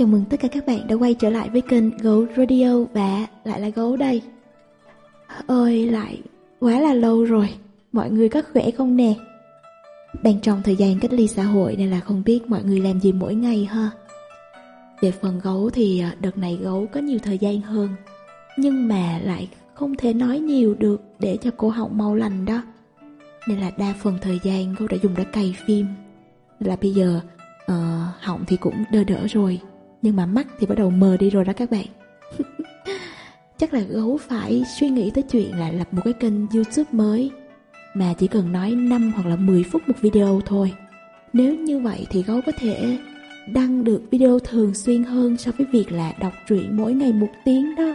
Chào mừng tất cả các bạn đã quay trở lại với kênh Gấu Radio và lại là Gấu đây. ôi lại, quá là lâu rồi, mọi người có khỏe không nè? Đang trong thời gian cách ly xã hội nên là không biết mọi người làm gì mỗi ngày ha. Về phần gấu thì à, đợt này gấu có nhiều thời gian hơn, nhưng mà lại không thể nói nhiều được để cho cô họng mau lành đó. Nên là đa phần thời gian gấu đã dùng để cày phim. Là bây giờ uh, họng thì cũng đỡ đỡ rồi nhưng mà mắt thì bắt đầu mờ đi rồi đó các bạn. Chắc là gấu phải suy nghĩ tới chuyện là lập một cái kênh youtube mới. Mà chỉ cần nói 5 hoặc là 10 phút một video thôi. Nếu như vậy thì gấu có thể đăng được video thường xuyên hơn so với việc là đọc truyện mỗi ngày một tiếng đó.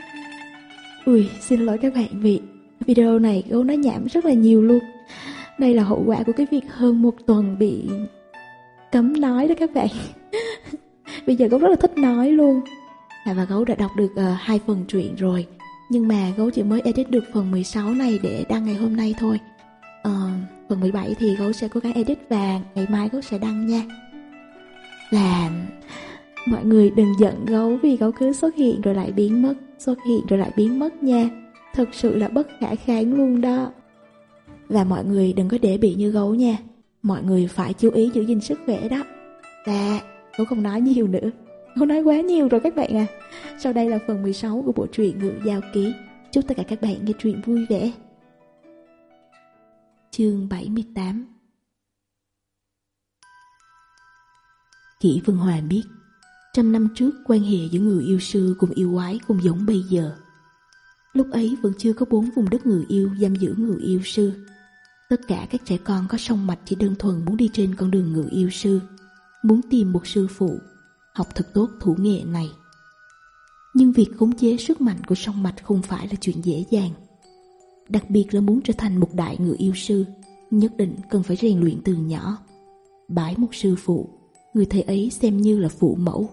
Ui, xin lỗi các bạn vì video này gấu nó nhảm rất là nhiều luôn. Đây là hậu quả của cái việc hơn một tuần bị cấm nói đó các bạn. bây giờ gấu rất là thích nói luôn. Hà và gấu đã đọc được uh, hai phần truyện rồi. Nhưng mà gấu chỉ mới edit được phần 16 này để đăng ngày hôm nay thôi. Uh, phần 17 thì gấu sẽ cố gắng edit và ngày mai gấu sẽ đăng nha. Là mọi người đừng giận gấu vì gấu cứ xuất hiện rồi lại biến mất xuất hiện rồi lại biến mất nha. Thực sự là bất khả kháng luôn đó. Và mọi người đừng có để bị như gấu nha. Mọi người phải chú ý giữ gìn sức khỏe đó. Và Tôi không nói nhiều nữa. Tôi nói quá nhiều rồi các bạn à. Sau đây là phần 16 của bộ truyện Ngự Giao Ký. Chúc tất cả các bạn nghe truyện vui vẻ. Chương 78 Kỷ Vân Hòa biết, Trăm năm trước quan hệ giữa người yêu sư cùng yêu quái không giống bây giờ. Lúc ấy vẫn chưa có bốn vùng đất người yêu giam giữ người yêu sư. Tất cả các trẻ con có sông mạch chỉ đơn thuần muốn đi trên con đường người yêu sư muốn tìm một sư phụ, học thật tốt thủ nghệ này. Nhưng việc khống chế sức mạnh của sông mạch không phải là chuyện dễ dàng. Đặc biệt là muốn trở thành một đại người yêu sư, nhất định cần phải rèn luyện từ nhỏ. Bái một sư phụ, người thầy ấy xem như là phụ mẫu.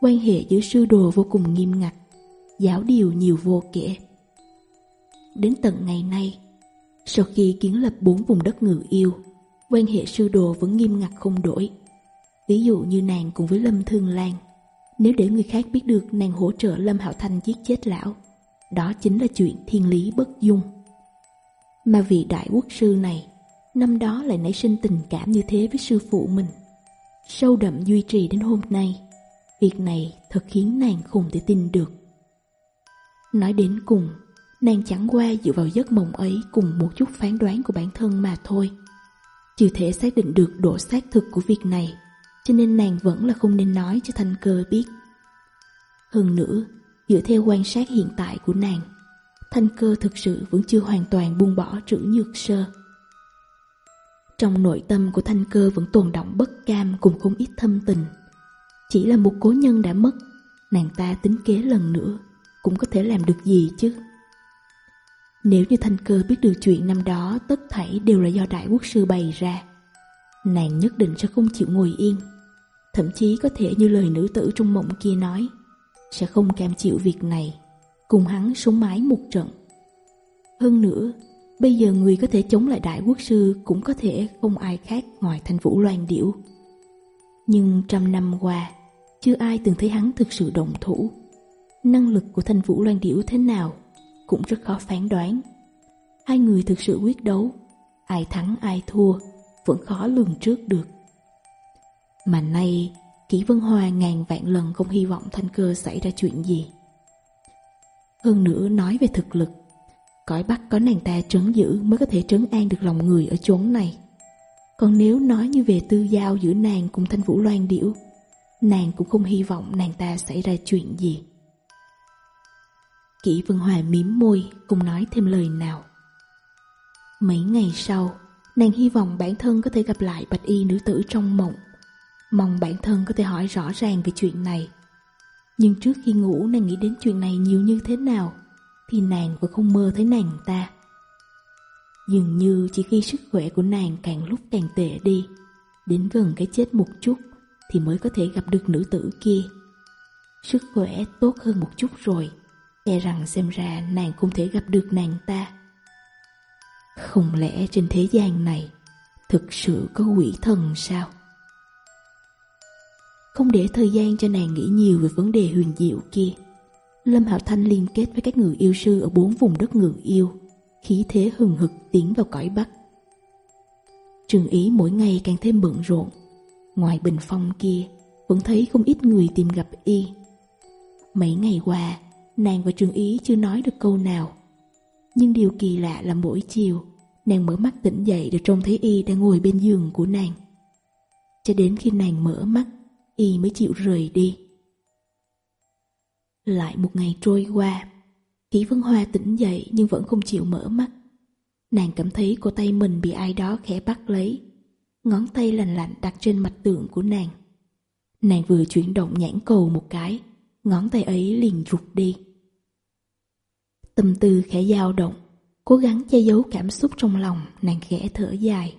Quan hệ giữa sư đồ vô cùng nghiêm ngặt, giáo điều nhiều vô kể. Đến tận ngày nay, sau khi kiến lập bốn vùng đất ngự yêu, quan hệ sư đồ vẫn nghiêm ngặt không đổi. Ví dụ như nàng cùng với Lâm Thương Lan. Nếu để người khác biết được nàng hỗ trợ Lâm Hạo Thanh giết chết lão, Đó chính là chuyện thiên lý bất dung. Mà vị đại quốc sư này, Năm đó lại nảy sinh tình cảm như thế với sư phụ mình. Sâu đậm duy trì đến hôm nay, Việc này thật khiến nàng không thể tin được. Nói đến cùng, Nàng chẳng qua dựa vào giấc mộng ấy cùng một chút phán đoán của bản thân mà thôi. Chưa thể xác định được độ xác thực của việc này cho nên nàng vẫn là không nên nói cho Thanh Cơ biết. Hơn nữa, dựa theo quan sát hiện tại của nàng, Thanh Cơ thực sự vẫn chưa hoàn toàn buông bỏ trữ nhược sơ. Trong nội tâm của Thanh Cơ vẫn tồn động bất cam cùng không ít thâm tình. Chỉ là một cố nhân đã mất, nàng ta tính kế lần nữa, cũng có thể làm được gì chứ. Nếu như Thanh Cơ biết được chuyện năm đó tất thảy đều là do Đại Quốc Sư bày ra, nàng nhất định sẽ không chịu ngồi yên. Thậm chí có thể như lời nữ tử trong mộng kia nói, Sẽ không cam chịu việc này, Cùng hắn sống mái một trận. Hơn nữa, Bây giờ người có thể chống lại đại quốc sư Cũng có thể không ai khác ngoài thanh vũ loan điểu. Nhưng trăm năm qua, Chưa ai từng thấy hắn thực sự đồng thủ. Năng lực của thanh vũ loan điểu thế nào Cũng rất khó phán đoán. Hai người thực sự quyết đấu, Ai thắng ai thua, Vẫn khó lường trước được. Mà nay, Kỷ Vân Hoa ngàn vạn lần không hy vọng Thanh Cơ xảy ra chuyện gì. Hơn nữa nói về thực lực, cõi Bắc có nàng ta trấn giữ mới có thể trấn an được lòng người ở chốn này. Còn nếu nói như về tư giao giữa nàng cùng Thanh Vũ Loan Điểu, nàng cũng không hy vọng nàng ta xảy ra chuyện gì. Kỷ Vân hoa mím môi, cùng nói thêm lời nào. Mấy ngày sau, nàng hy vọng bản thân có thể gặp lại bạch y nữ tử trong mộng. Mong bản thân có thể hỏi rõ ràng về chuyện này. Nhưng trước khi ngủ, nàng nghĩ đến chuyện này nhiều như thế nào, Thì nàng vẫn không mơ thấy nàng ta. Dường như chỉ khi sức khỏe của nàng càng lúc càng tệ đi, Đến gần cái chết một chút, Thì mới có thể gặp được nữ tử kia. Sức khỏe tốt hơn một chút rồi E rằng xem ra nàng không thể gặp được nàng ta. Không lẽ trên thế gian này Thực sự có quỷ thần sao? không để thời gian cho nàng nghĩ nhiều về vấn đề huyền diệu kia. Lâm Hạo Thanh liên kết với các người yêu sư ở bốn vùng đất ngự yêu, khí thế hừng hực tiến vào cõi Bắc. Trường Ý mỗi ngày càng thêm bận rộn, ngoài bình phong kia vẫn thấy không ít người tìm gặp y. Mấy ngày qua, nàng và Trường Ý chưa nói được câu nào. Nhưng điều kỳ lạ là mỗi chiều, nàng mở mắt tỉnh dậy đều trông thấy y đang ngồi bên giường của nàng. Cho đến khi nàng mở mắt, y mới chịu rời đi. Lại một ngày trôi qua, Kỷ Vân Hoa tỉnh dậy nhưng vẫn không chịu mở mắt. Nàng cảm thấy cổ tay mình bị ai đó khẽ bắt lấy, ngón tay lành lạnh đặt trên mặt tượng của nàng. Nàng vừa chuyển động nhãn cầu một cái, ngón tay ấy liền rụt đi. Tâm tư khẽ dao động, cố gắng che giấu cảm xúc trong lòng, nàng khẽ thở dài.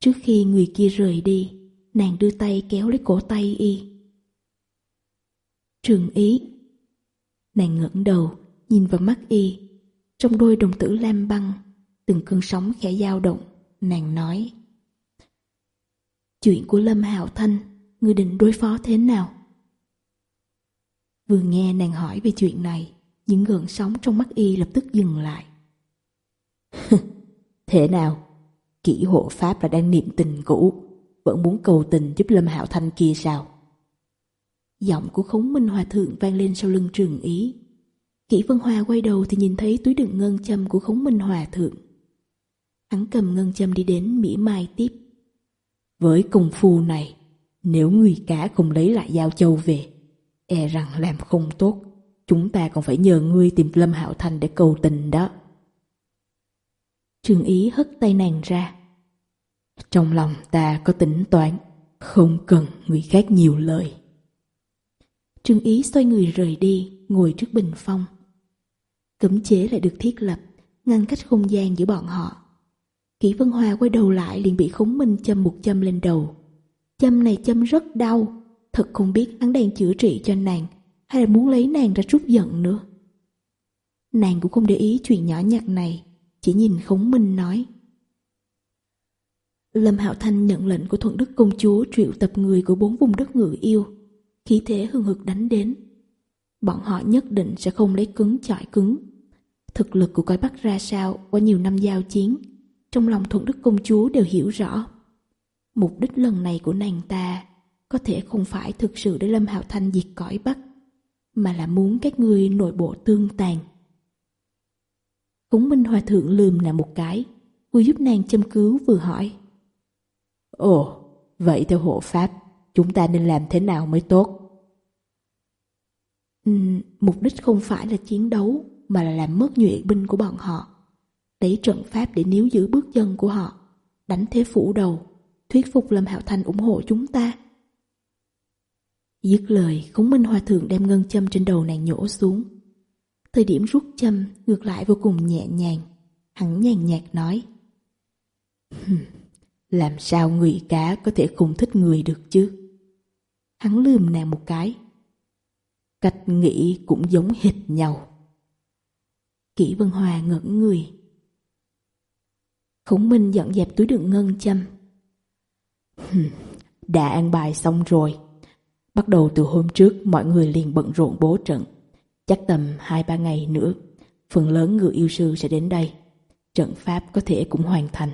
Trước khi người kia rời đi, Nàng đưa tay kéo lấy cổ tay y. Trường ý. Nàng ngẩng đầu, nhìn vào mắt y. Trong đôi đồng tử lam băng, từng cơn sóng khẽ dao động, nàng nói. Chuyện của Lâm Hạo Thanh, người định đối phó thế nào? Vừa nghe nàng hỏi về chuyện này, những gợn sóng trong mắt y lập tức dừng lại. thế nào? Kỷ hộ pháp là đang niệm tình cũ, vẫn muốn cầu tình giúp Lâm Hạo Thanh kia sao? Giọng của khống minh hòa thượng vang lên sau lưng trường ý. Kỷ Vân Hòa quay đầu thì nhìn thấy túi đựng ngân châm của khống minh hòa thượng. Hắn cầm ngân châm đi đến mỉa mai tiếp. Với công phu này, nếu người cả không lấy lại giao châu về, e rằng làm không tốt, chúng ta còn phải nhờ ngươi tìm Lâm Hạo Thanh để cầu tình đó. Trường ý hất tay nàng ra. Trong lòng ta có tính toán, không cần người khác nhiều lời. Trương Ý xoay người rời đi, ngồi trước bình phong. Cấm chế lại được thiết lập, ngăn cách không gian giữa bọn họ. Kỷ Vân hoa quay đầu lại liền bị khống minh châm một châm lên đầu. Châm này châm rất đau, thật không biết hắn đang chữa trị cho nàng hay là muốn lấy nàng ra trút giận nữa. Nàng cũng không để ý chuyện nhỏ nhặt này, chỉ nhìn khống minh nói. Lâm Hạo Thanh nhận lệnh của Thuận Đức Công Chúa triệu tập người của bốn vùng đất ngự yêu, khí thế hương hực đánh đến. Bọn họ nhất định sẽ không lấy cứng chọi cứng. Thực lực của cõi Bắc ra sao qua nhiều năm giao chiến, trong lòng Thuận Đức Công Chúa đều hiểu rõ. Mục đích lần này của nàng ta có thể không phải thực sự để Lâm Hạo Thanh diệt cõi Bắc, mà là muốn các ngươi nội bộ tương tàn. Cúng Minh Hòa Thượng lườm nàng một cái, vừa giúp nàng châm cứu vừa hỏi. Ồ, vậy theo hộ pháp, chúng ta nên làm thế nào mới tốt? Ừ, mục đích không phải là chiến đấu, mà là làm mất nhuệ binh của bọn họ. Lấy trận pháp để níu giữ bước chân của họ, đánh thế phủ đầu, thuyết phục Lâm Hạo Thanh ủng hộ chúng ta. Dứt lời, khống minh hòa thượng đem ngân châm trên đầu nàng nhổ xuống. Thời điểm rút châm, ngược lại vô cùng nhẹ nhàng. Hắn nhàn nhạt nói. Làm sao người cá có thể không thích người được chứ? Hắn lườm nàng một cái. Cách nghĩ cũng giống hệt nhau. Kỷ Vân Hòa ngẩn người. Khổng Minh dọn dẹp túi đựng ngân châm. Đã ăn bài xong rồi. Bắt đầu từ hôm trước mọi người liền bận rộn bố trận. Chắc tầm 2-3 ngày nữa, phần lớn người yêu sư sẽ đến đây. Trận pháp có thể cũng hoàn thành.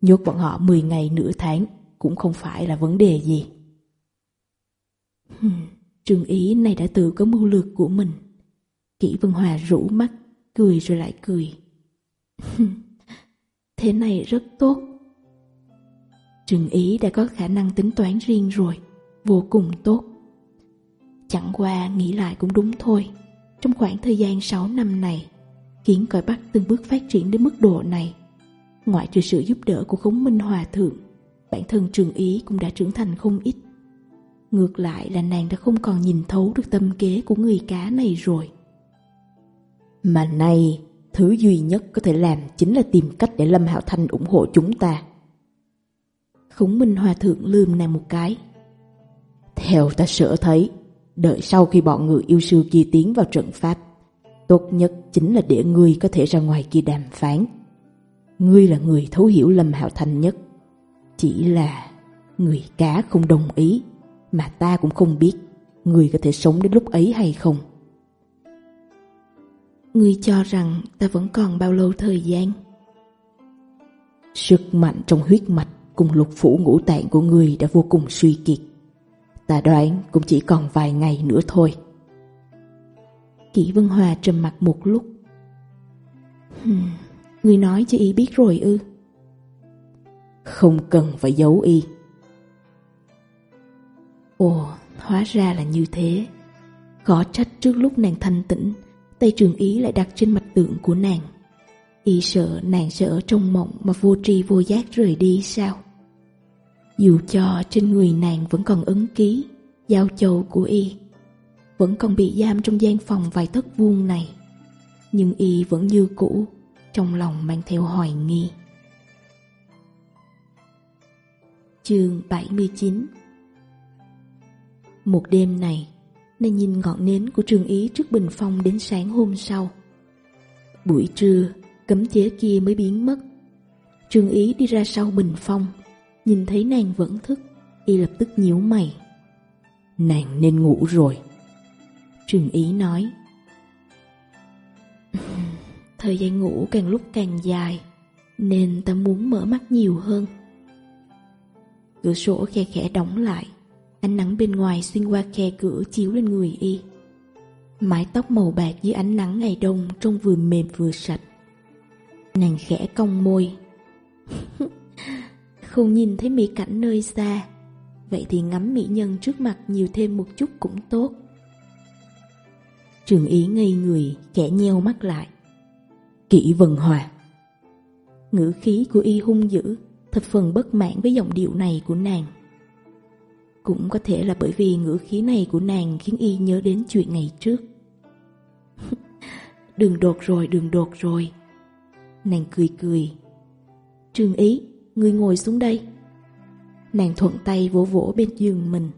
Nhốt bọn họ 10 ngày nửa tháng cũng không phải là vấn đề gì. Hmm, Trương Ý này đã tự có mưu lược của mình. Kỷ Vân Hòa rũ mắt, cười rồi lại cười. Thế này rất tốt. Trương Ý đã có khả năng tính toán riêng rồi, vô cùng tốt. Chẳng qua nghĩ lại cũng đúng thôi. Trong khoảng thời gian 6 năm này, khiến cõi Bắc từng bước phát triển đến mức độ này, Ngoại trừ sự giúp đỡ của khống minh hòa thượng, bản thân trường ý cũng đã trưởng thành không ít. Ngược lại là nàng đã không còn nhìn thấu được tâm kế của người cá này rồi. Mà nay, thứ duy nhất có thể làm chính là tìm cách để Lâm Hạo Thanh ủng hộ chúng ta. Khổng Minh Hòa Thượng lườm nàng một cái. Theo ta sợ thấy, đợi sau khi bọn người yêu sư kia tiến vào trận pháp, tốt nhất chính là để người có thể ra ngoài kia đàm phán. Ngươi là người thấu hiểu Lâm Hạo Thành nhất. Chỉ là người cá không đồng ý, mà ta cũng không biết người có thể sống đến lúc ấy hay không. Ngươi cho rằng ta vẫn còn bao lâu thời gian? Sức mạnh trong huyết mạch cùng lục phủ ngũ tạng của ngươi đã vô cùng suy kiệt. Ta đoán cũng chỉ còn vài ngày nữa thôi. Kỷ Vân Hòa trầm mặt một lúc. Hmm. Người nói cho y biết rồi ư? Không cần phải giấu y. Ồ, hóa ra là như thế. Khó trách trước lúc nàng thanh tĩnh Tay trường ý lại đặt trên mặt tượng của nàng. Y sợ nàng sẽ ở trong mộng Mà vô tri vô giác rời đi sao? Dù cho trên người nàng vẫn còn ấn ký Giao châu của y Vẫn còn bị giam trong gian phòng vài thất vuông này. Nhưng y vẫn như cũ trong lòng mang theo hoài nghi. Chương 79 Một đêm này, nên nhìn ngọn nến của trường ý trước bình phong đến sáng hôm sau. Buổi trưa, cấm chế kia mới biến mất. Trường ý đi ra sau bình phong, nhìn thấy nàng vẫn thức, y lập tức nhíu mày. Nàng nên ngủ rồi. Trường ý nói. Thời gian ngủ càng lúc càng dài Nên ta muốn mở mắt nhiều hơn. Cửa sổ khe khẽ đóng lại Ánh nắng bên ngoài xuyên qua khe cửa chiếu lên người y. Mái tóc màu bạc dưới ánh nắng ngày đông Trông vừa mềm vừa sạch. Nàng khẽ cong môi. Không nhìn thấy mỹ cảnh nơi xa Vậy thì ngắm mỹ nhân trước mặt nhiều thêm một chút cũng tốt. Trường ý ngây người, kẻ nheo mắt lại. Kỷ Vân Hòa. Ngữ khí của y hung dữ thật phần bất mãn với giọng điệu này của nàng. Cũng có thể là bởi vì ngữ khí này của nàng Khiến y nhớ đến chuyện ngày trước. Đường đột rồi, đường đột rồi. Nàng cười cười. Trương ý, ngươi ngồi xuống đây. Nàng thuận tay vỗ vỗ bên giường mình.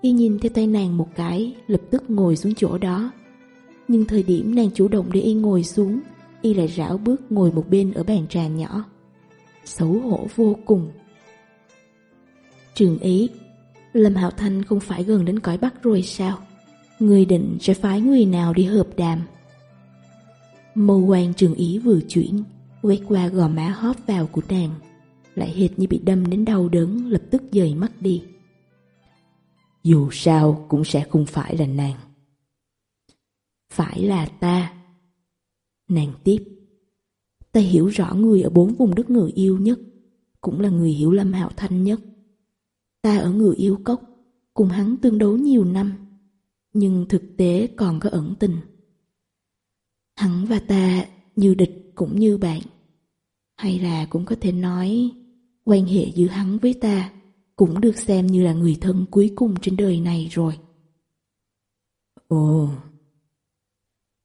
Y nhìn theo tay nàng một cái Lập tức ngồi xuống chỗ đó. Nhưng thời điểm nàng chủ động để y ngồi xuống y lại rảo bước ngồi một bên ở bàn trà nhỏ. Xấu hổ vô cùng. Trường ý, Lâm Hạo Thanh không phải gần đến cõi Bắc rồi sao? Người định sẽ phái người nào đi hợp đàm? Mâu quan trường ý vừa chuyển, quét qua gò má hóp vào của nàng, lại hệt như bị đâm đến đau đớn lập tức dời mắt đi. Dù sao cũng sẽ không phải là nàng. Phải là ta. Nàng tiếp. Ta hiểu rõ người ở bốn vùng đất người yêu nhất, Cũng là người hiểu Lâm Hạo Thanh nhất. Ta ở người yêu cốc, Cùng hắn tương đấu nhiều năm, Nhưng thực tế còn có ẩn tình. Hắn và ta, như địch cũng như bạn. Hay là cũng có thể nói, Quan hệ giữa hắn với ta Cũng được xem như là người thân cuối cùng trên đời này rồi. Ồ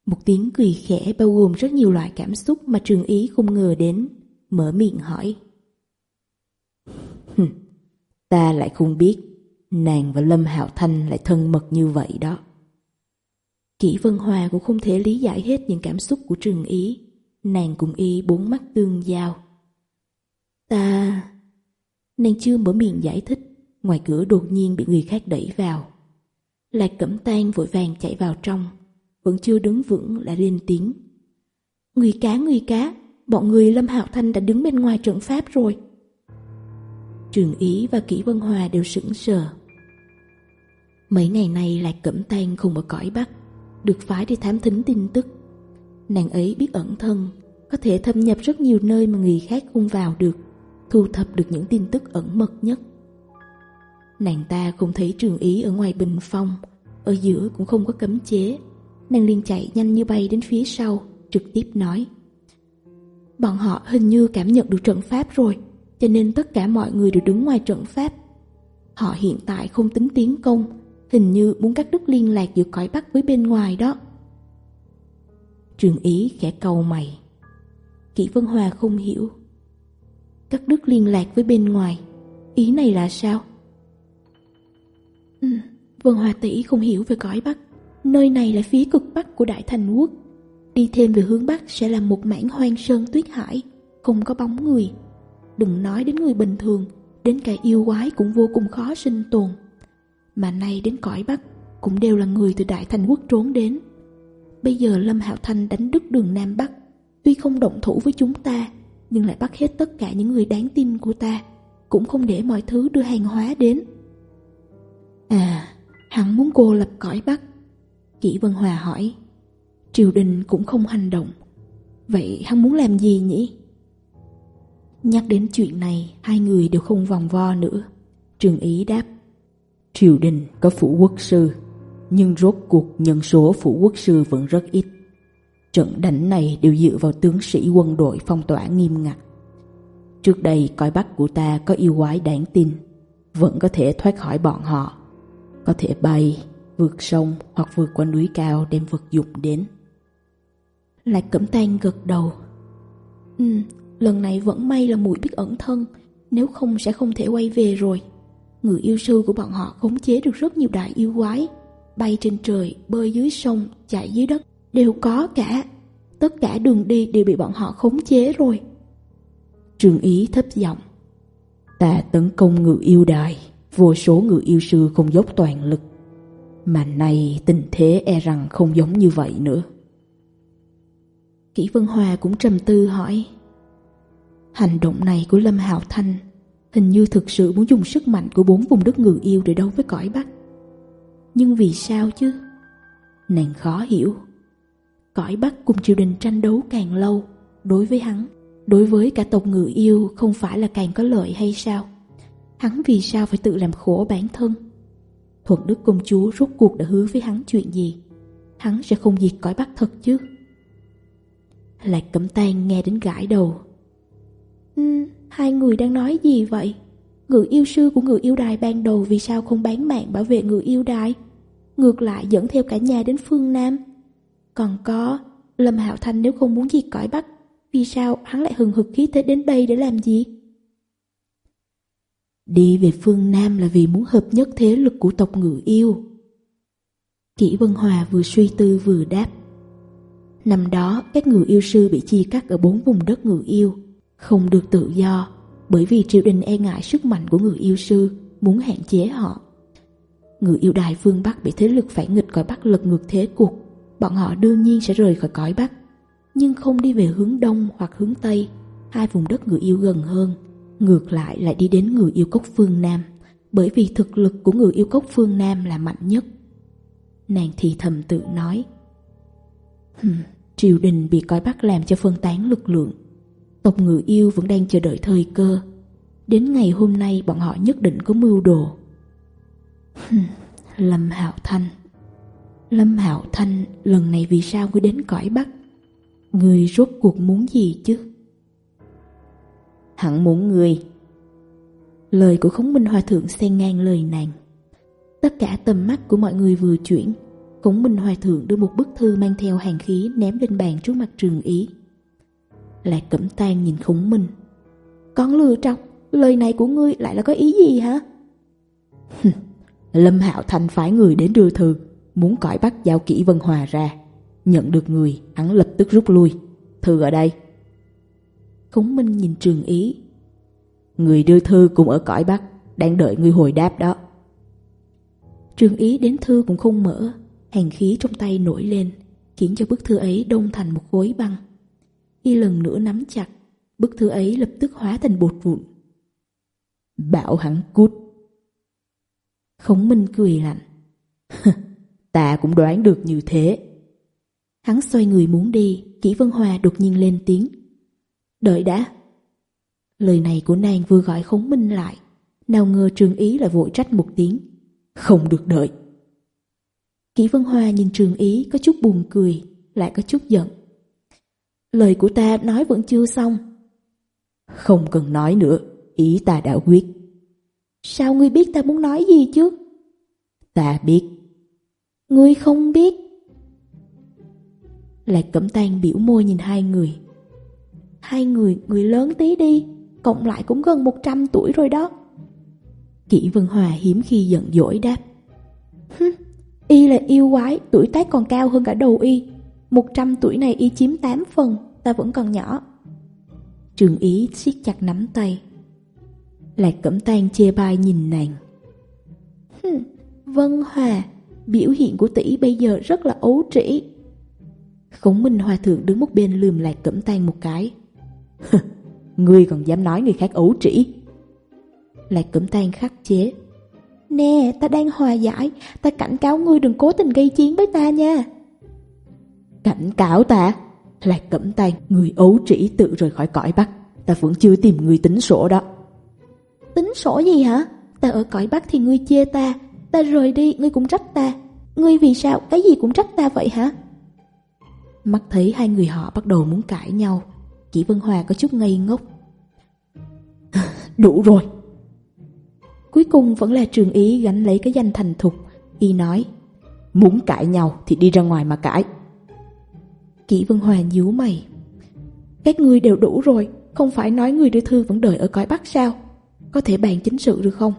một tiếng cười khẽ bao gồm rất nhiều loại cảm xúc mà trường ý không ngờ đến, mở miệng hỏi. Ta lại không biết, nàng và Lâm Hạo Thanh lại thân mật như vậy đó. Kỷ Vân Hòa cũng không thể lý giải hết những cảm xúc của trường ý, nàng cùng y bốn mắt tương giao. Ta... Nàng chưa mở miệng giải thích, ngoài cửa đột nhiên bị người khác đẩy vào. Lạc Cẩm tan vội vàng chạy vào trong, vẫn chưa đứng vững đã lên tiếng. Người cá, người cá, bọn người Lâm Hạo Thanh đã đứng bên ngoài trận pháp rồi. Trường Ý và Kỷ Vân Hòa đều sững sờ. Mấy ngày nay lại cẩm tan không ở cõi Bắc, được phái đi thám thính tin tức. Nàng ấy biết ẩn thân, có thể thâm nhập rất nhiều nơi mà người khác không vào được, thu thập được những tin tức ẩn mật nhất. Nàng ta không thấy trường ý ở ngoài bình phong, ở giữa cũng không có cấm chế. Nàng liền chạy nhanh như bay đến phía sau Trực tiếp nói. Bọn họ hình như cảm nhận được trận pháp rồi Cho nên tất cả mọi người đều đứng ngoài trận pháp. Họ hiện tại không tính tiến công Hình như muốn cắt đứt liên lạc giữa cõi Bắc với bên ngoài đó. Trường Ý khẽ cầu mày. Kỷ Vân Hòa không hiểu. Cắt đứt liên lạc với bên ngoài Ý này là sao? Ừ, Vân Hòa Tỷ không hiểu về cõi Bắc nơi này là phía cực bắc của Đại Thành Quốc. Đi thêm về hướng bắc sẽ là một mảng hoang sơn tuyết hải, không có bóng người. Đừng nói đến người bình thường, đến cả yêu quái cũng vô cùng khó sinh tồn. Mà nay đến cõi bắc cũng đều là người từ Đại Thành Quốc trốn đến. Bây giờ Lâm Hạo Thanh đánh đứt đường Nam Bắc, tuy không động thủ với chúng ta, nhưng lại bắt hết tất cả những người đáng tin của ta, cũng không để mọi thứ đưa hàng hóa đến. À, hắn muốn cô lập cõi Bắc, Kỷ Vân Hòa hỏi. Triều đình cũng không hành động. Vậy hắn muốn làm gì nhỉ? Nhắc đến chuyện này Hai người đều không vòng vo nữa. Trường Ý đáp. Triều đình có phủ quốc sư Nhưng rốt cuộc nhân số phủ quốc sư vẫn rất ít. Trận đánh này đều dựa vào tướng sĩ quân đội phong tỏa nghiêm ngặt. Trước đây coi bắc của ta có yêu quái đáng tin Vẫn có thể thoát khỏi bọn họ. Có thể bay, vượt sông hoặc vượt qua núi cao đem vật dụng đến. Lạc Cẩm tan gật đầu. Ừ, lần này vẫn may là mũi biết ẩn thân, nếu không sẽ không thể quay về rồi. Người yêu sư của bọn họ khống chế được rất nhiều đại yêu quái, bay trên trời, bơi dưới sông, chạy dưới đất, đều có cả. Tất cả đường đi đều bị bọn họ khống chế rồi. Trường Ý thấp giọng. Ta tấn công ngự yêu đài, vô số ngự yêu sư không dốc toàn lực mà nay tình thế e rằng không giống như vậy nữa. Kỷ Vân Hòa cũng trầm tư hỏi, Hành động này của Lâm Hạo Thanh Hình như thực sự muốn dùng sức mạnh của bốn vùng đất ngự yêu để đấu với cõi Bắc Nhưng vì sao chứ? Nàng khó hiểu Cõi Bắc cùng triều đình tranh đấu càng lâu, Đối với hắn, Đối với cả tộc ngự yêu không phải là càng có lợi hay sao? Hắn vì sao phải tự làm khổ bản thân? Thuận Đức Công Chúa rốt cuộc đã hứa với hắn chuyện gì? Hắn sẽ không diệt cõi bắt thật chứ? Lạc cẩm tay nghe đến gãi đầu. Ừ, hai người đang nói gì vậy? Người yêu sư của người yêu đài ban đầu vì sao không bán mạng bảo vệ người yêu đài? Ngược lại dẫn theo cả nhà đến phương Nam. Còn có, Lâm Hạo Thanh nếu không muốn diệt cõi Bắc, vì sao hắn lại hừng hực khí thế đến đây để làm gì? Đi về phương Nam là vì muốn hợp nhất thế lực của tộc ngự yêu. Kỷ Vân Hòa vừa suy tư vừa đáp. Năm đó, các ngự yêu sư bị chia cắt ở bốn vùng đất ngự yêu, không được tự do, bởi vì triều đình e ngại sức mạnh của ngự yêu sư, muốn hạn chế họ. Ngự yêu đài phương Bắc bị thế lực phải nghịch cõi Bắc lật ngược thế cuộc, bọn họ đương nhiên sẽ rời khỏi cõi Bắc, nhưng không đi về hướng Đông hoặc hướng Tây, hai vùng đất ngự yêu gần hơn Ngược lại lại đi đến người yêu cốc phương Nam Bởi vì thực lực của người yêu cốc phương Nam là mạnh nhất. Nàng thì thầm tự nói Hừm, triều đình bị cõi bắt làm cho phân tán lực lượng. Tộc người yêu vẫn đang chờ đợi thời cơ. Đến ngày hôm nay bọn họ nhất định có mưu đồ. Hừm, Lâm Hạo Thanh. Lâm Hạo Thanh lần này vì sao ngươi đến cõi Bắc? Người rốt cuộc muốn gì chứ? hẳn muốn người. Lời của Khống Minh Hòa Thượng xen ngang lời nàng. Tất cả tầm mắt của mọi người vừa chuyển, Khổng Minh Hòa Thượng đưa một bức thư mang theo hàng khí ném lên bàn trước mặt trường ý. Lạc Cẩm Tang nhìn Khổng Minh. Con lừa trọc, lời này của ngươi lại là có ý gì hả? Lâm Hạo Thành phái người đến đưa thư, muốn cõi bắt giao kỹ Vân Hòa ra. Nhận được người, hắn lập tức rút lui. Thư ở đây. Khống Minh nhìn Trường Ý. Người đưa thư cũng ở cõi Bắc, đang đợi người hồi đáp đó. Trường Ý đến thư cũng không mở, hàng khí trong tay nổi lên, khiến cho bức thư ấy đông thành một khối băng. Y lần nữa nắm chặt, bức thư ấy lập tức hóa thành bột vụn. Bảo hắn cút. Khổng Minh cười lạnh. Ta cũng đoán được như thế. Hắn xoay người muốn đi, Kỷ Vân Hòa đột nhiên lên tiếng. Đợi đã. Lời này của nàng vừa gọi khống minh lại. Nào ngờ Trường Ý lại vội trách một tiếng. Không được đợi. Kỷ Vân Hoa nhìn Trường Ý có chút buồn cười, Lại có chút giận. Lời của ta nói vẫn chưa xong. Không cần nói nữa, Ý ta đã quyết. Sao ngươi biết ta muốn nói gì chứ? Ta biết. Ngươi không biết. Lại Cẩm Tang biểu môi nhìn hai người. Hai người, người lớn tí đi, cộng lại cũng gần 100 tuổi rồi đó. Kỷ Vân Hòa hiếm khi giận dỗi đáp. Hứ, y là yêu quái, tuổi tác còn cao hơn cả đầu y. 100 tuổi này y chiếm 8 phần, ta vẫn còn nhỏ. Trường Ý siết chặt nắm tay. Lạc Cẩm Tan chê bai nhìn nàng. Hừ, Vân Hòa, biểu hiện của tỷ bây giờ rất là ấu trĩ. Khổng Minh Hòa Thượng đứng một bên lườm Lạc Cẩm Tan một cái. Ngươi còn dám nói người khác ấu trĩ. Lạc cẩm tan khắc chế. Nè ta đang hòa giải. Ta cảnh cáo ngươi đừng cố tình gây chiến với ta nha. Cảnh cáo ta? Lạc cẩm tan. Ngươi ấu trĩ tự rời khỏi cõi bắc. Ta vẫn chưa tìm ngươi tính sổ đó. Tính sổ gì hả? Ta ở cõi bắc thì ngươi chê ta. Ta rời đi ngươi cũng trách ta. Ngươi vì sao? Cái gì cũng trách ta vậy hả? Mắt thấy hai người họ bắt đầu muốn cãi nhau. Chị Vân Hòa có chút ngây ngốc. Đủ rồi. Cuối cùng vẫn là trường ý gánh lấy cái danh thành thục. Y nói, Muốn cãi nhau thì đi ra ngoài mà cãi. Kỷ Vân Hòa nhíu mày. Các ngươi đều đủ rồi, Không phải nói người đưa thư vẫn đợi ở cõi Bắc sao? Có thể bàn chính sự được không?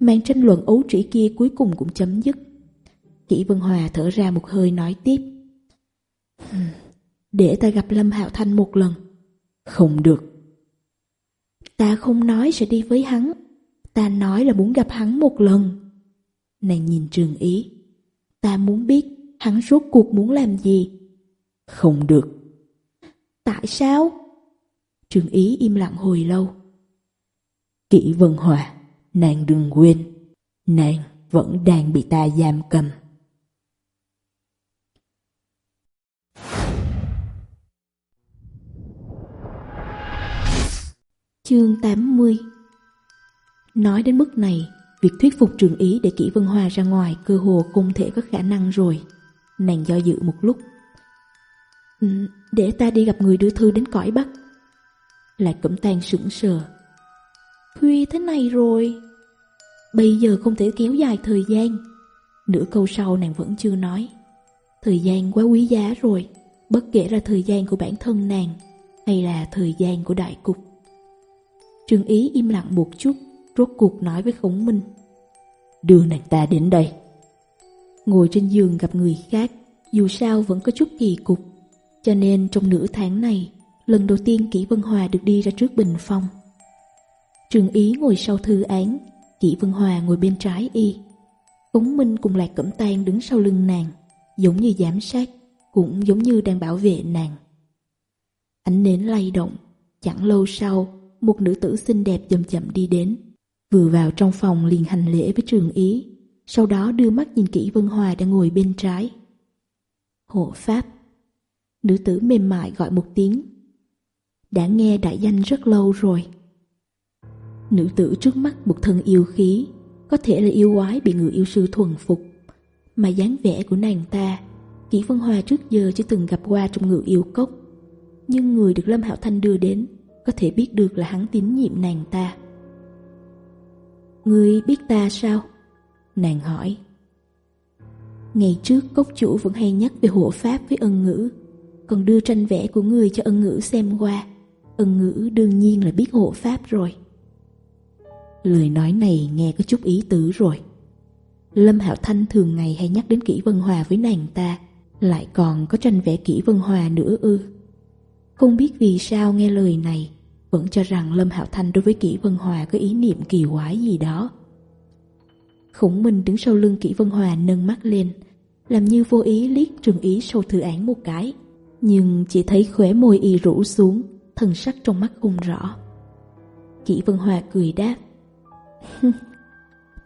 Mang tranh luận ấu trĩ kia cuối cùng cũng chấm dứt. Kỷ Vân Hòa thở ra một hơi nói tiếp để ta gặp Lâm Hạo Thanh một lần. Không được. Ta không nói sẽ đi với hắn, ta nói là muốn gặp hắn một lần. Nàng nhìn trường ý, ta muốn biết hắn suốt cuộc muốn làm gì. Không được. Tại sao? Trường ý im lặng hồi lâu. Kỷ Vân Hòa, nàng đừng quên, nàng vẫn đang bị ta giam cầm. Chương 80 Nói đến mức này, việc thuyết phục trường ý để kỹ vân hòa ra ngoài cơ hồ không thể có khả năng rồi. Nàng do dự một lúc. Ừ, để ta đi gặp người đưa thư đến cõi Bắc. Lại cẩm tàn sững sờ. Khuya thế này rồi. Bây giờ không thể kéo dài thời gian. Nửa câu sau nàng vẫn chưa nói. Thời gian quá quý giá rồi, bất kể là thời gian của bản thân nàng hay là thời gian của đại cục. Trương Ý im lặng một chút, rốt cuộc nói với Khổng Minh. Đưa nàng ta đến đây. Ngồi trên giường gặp người khác, dù sao vẫn có chút kỳ cục. Cho nên trong nửa tháng này, lần đầu tiên Kỷ Vân Hòa được đi ra trước bình phong. Trường Ý ngồi sau thư án, Kỷ Vân Hòa ngồi bên trái y. Ống Minh cùng Lạc Cẩm Tan đứng sau lưng nàng, giống như giám sát, cũng giống như đang bảo vệ nàng. Ánh nến lay động, chẳng lâu sau một nữ tử xinh đẹp chậm chậm đi đến. Vừa vào trong phòng liền hành lễ với trường ý, sau đó đưa mắt nhìn kỹ Vân hòa đang ngồi bên trái. Hộ Pháp Nữ tử mềm mại gọi một tiếng. Đã nghe đại danh rất lâu rồi. Nữ tử trước mắt một thân yêu khí, có thể là yêu quái bị người yêu sư thuần phục. Mà dáng vẻ của nàng ta, kỹ Vân Hòa trước giờ chưa từng gặp qua trong ngự yêu cốc. Nhưng người được Lâm Hạo Thanh đưa đến có thể biết được là hắn tín nhiệm nàng ta. Ngươi biết ta sao? Nàng hỏi. Ngày trước cốc chủ vẫn hay nhắc về hộ pháp với ân ngữ, còn đưa tranh vẽ của ngươi cho ân ngữ xem qua. Ân ngữ đương nhiên là biết hộ pháp rồi. Lời nói này nghe có chút ý tứ rồi. Lâm Hạo Thanh thường ngày hay nhắc đến kỹ vân hòa với nàng ta, lại còn có tranh vẽ kỹ vân hòa nữa ư. Không biết vì sao nghe lời này, vẫn cho rằng Lâm Hạo Thanh đối với Kỷ Vân Hòa có ý niệm kỳ quái gì đó. Khổng Minh đứng sau lưng Kỷ Vân Hòa nâng mắt lên, làm như vô ý liếc trường ý sâu thư án một cái, nhưng chỉ thấy khóe môi y rũ xuống, thần sắc trong mắt không rõ. Kỷ Vân Hòa cười đáp,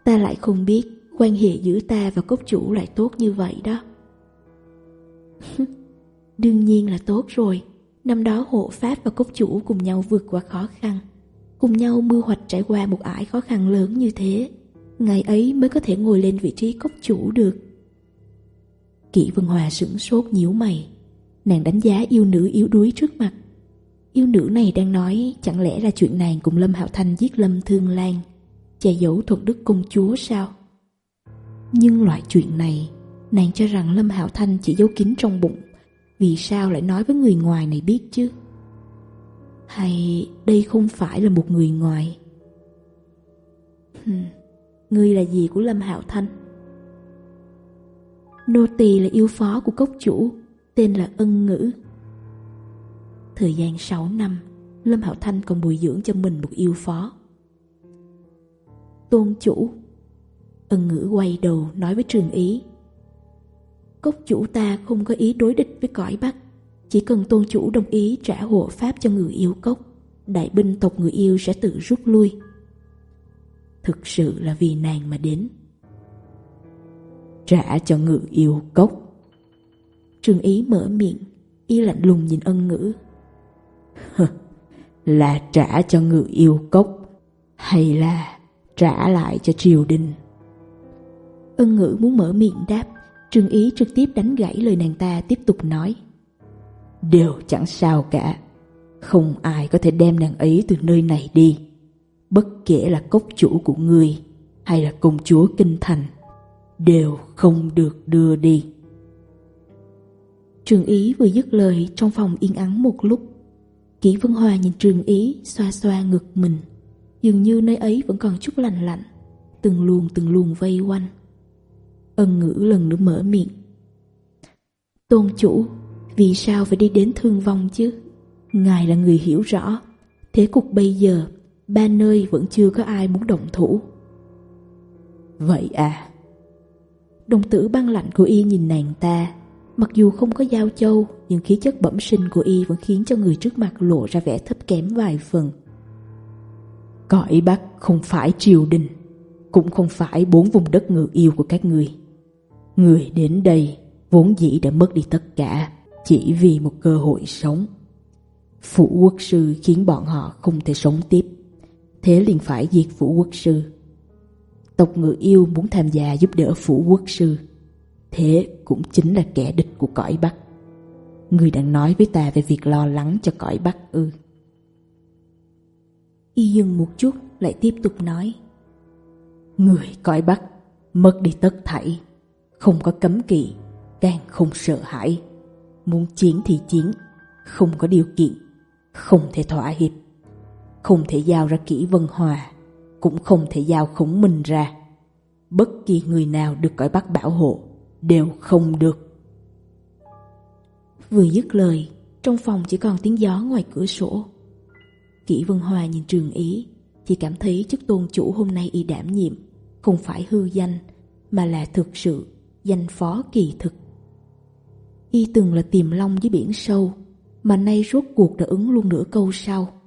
Ta lại không biết quan hệ giữa ta và cốc chủ lại tốt như vậy đó. Đương nhiên là tốt rồi. Năm đó hộ Pháp và cốc chủ cùng nhau vượt qua khó khăn, Cùng nhau mưu hoạch trải qua một ải khó khăn lớn như thế. Ngày ấy mới có thể ngồi lên vị trí cốc chủ được. Kỵ Vân Hòa sửng sốt nhíu mày. Nàng đánh giá yêu nữ yếu đuối trước mặt. Yêu nữ này đang nói, chẳng lẽ là chuyện nàng cùng Lâm Hạo Thanh giết Lâm Thương Lan, Che giấu thuật đức công chúa sao? Nhưng loại chuyện này, Nàng cho rằng Lâm Hạo Thanh chỉ giấu kín trong bụng vì sao lại nói với người ngoài này biết chứ? Hay đây không phải là một người ngoài? Ngươi là gì của Lâm Hạo Thanh? Nô tỳ là yêu phó của cốc chủ, tên là Ân Ngữ. Thời gian 6 năm, Lâm Hạo Thanh còn bồi dưỡng cho mình một yêu phó. Tôn chủ Ân Ngữ quay đầu nói với Trường Ý Cốc chủ ta không có ý đối địch với cõi Bắc, Chỉ cần tôn chủ đồng ý trả hộ pháp cho người yêu cốc, Đại binh tộc người yêu sẽ tự rút lui. Thực sự là vì nàng mà đến. Trả cho ngự yêu cốc. Trường ý mở miệng, Y lạnh lùng nhìn ân ngữ. Là trả cho ngự yêu cốc, Hay là trả lại cho triều đình? Ân ngữ muốn mở miệng đáp. Trương Ý trực tiếp đánh gãy lời nàng ta tiếp tục nói. Đều chẳng sao cả, không ai có thể đem nàng ấy từ nơi này đi, bất kể là cốc chủ của người hay là công chúa Kinh Thành, đều không được đưa đi. Trương Ý vừa dứt lời trong phòng yên ắng một lúc. Kỷ Vân hoa nhìn Trương Ý xoa xoa ngực mình, dường như nơi ấy vẫn còn chút lành lạnh, từng luồng từng luồng vây quanh. Ân ngữ lần nữa mở miệng. Tôn chủ Vì sao phải đi đến thương vong chứ? Ngài là người hiểu rõ. Thế cục bây giờ Ba nơi vẫn chưa có ai muốn động thủ. Vậy à? Đồng tử băng lạnh của y nhìn nàng ta. Mặc dù không có giao châu Nhưng khí chất bẩm sinh của y Vẫn khiến cho người trước mặt lộ ra vẻ thấp kém vài phần. Cõi Bắc không phải triều đình Cũng không phải bốn vùng đất ngự yêu của các người. Người đến đây vốn dĩ đã mất đi tất cả chỉ vì một cơ hội sống. Phủ quốc sư khiến bọn họ không thể sống tiếp, thế liền phải diệt phủ quốc sư. Tộc ngự yêu muốn tham gia giúp đỡ phủ quốc sư, thế cũng chính là kẻ địch của cõi Bắc. Người đang nói với ta về việc lo lắng cho cõi Bắc ư. Y dừng một chút lại tiếp tục nói. Người cõi Bắc mất đi tất thảy không có cấm kỵ, càng không sợ hãi. Muốn chiến thì chiến, không có điều kiện, không thể thỏa hiệp, không thể giao ra kỹ vân hòa, cũng không thể giao khủng minh ra. Bất kỳ người nào được cõi bắc bảo hộ đều không được. Vừa dứt lời, trong phòng chỉ còn tiếng gió ngoài cửa sổ. Kỷ Vân Hòa nhìn trường ý, chỉ cảm thấy chức tôn chủ hôm nay y đảm nhiệm, không phải hư danh, mà là thực sự danh phó kỳ thực. Y từng là tìm long dưới biển sâu, mà nay rốt cuộc đã ứng luôn nửa câu sau.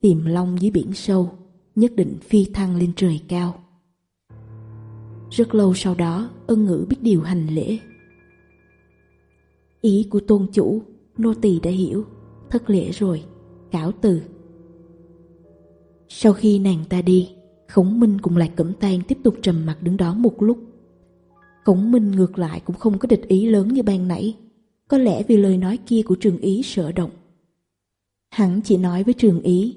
tìm long dưới biển sâu, nhất định phi thăng lên trời cao. Rất lâu sau đó, ân ngữ biết điều hành lễ. Ý của tôn chủ, nô tỳ đã hiểu, thất lễ rồi, cáo từ. Sau khi nàng ta đi, khổng minh cùng lại cẩm tan tiếp tục trầm mặt đứng đó một lúc. Khổng Minh ngược lại cũng không có địch ý lớn như ban nãy. Có lẽ vì lời nói kia của Trường Ý sợ động. Hắn chỉ nói với Trường Ý.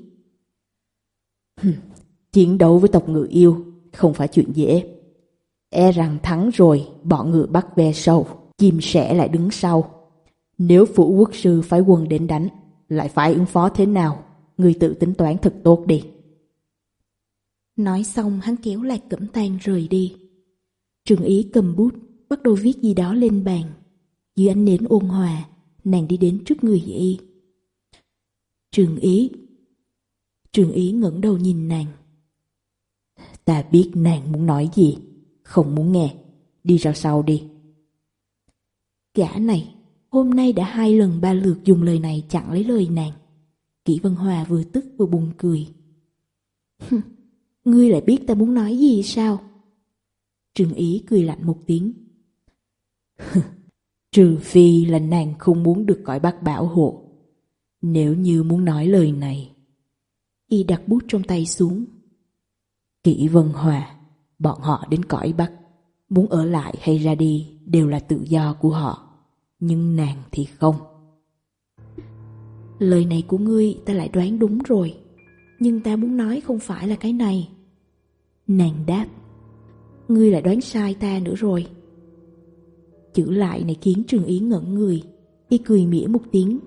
Chiến đấu với tộc ngựa yêu không phải chuyện dễ. E rằng thắng rồi bọn ngựa bắt ve sâu, chim sẻ lại đứng sau. Nếu phủ quốc sư phải quân đến đánh, lại phải ứng phó thế nào? Người tự tính toán thật tốt đi. Nói xong hắn kéo lạc cẩm tan rời đi. Trường Ý cầm bút, bắt đầu viết gì đó lên bàn. Dưới ánh nến ôn hòa, nàng đi đến trước người y. Trường Ý Trường Ý ngẩng đầu nhìn nàng. Ta biết nàng muốn nói gì, không muốn nghe. Đi ra sau đi. Gã này, hôm nay đã hai lần ba lượt dùng lời này chặn lấy lời nàng. Kỷ Vân Hòa vừa tức vừa buồn cười. Ngươi lại biết ta muốn nói gì sao? Trương Ý cười lạnh một tiếng. Trừ phi là nàng không muốn được cõi bác bảo hộ. Nếu như muốn nói lời này. Y đặt bút trong tay xuống. Kỷ Vân Hòa, bọn họ đến cõi Bắc. Muốn ở lại hay ra đi đều là tự do của họ. Nhưng nàng thì không. Lời này của ngươi ta lại đoán đúng rồi. Nhưng ta muốn nói không phải là cái này. Nàng đáp. Ngươi lại đoán sai ta nữa rồi. Chữ lại này khiến Trương Ý ngẩn người, Y cười mỉa một tiếng.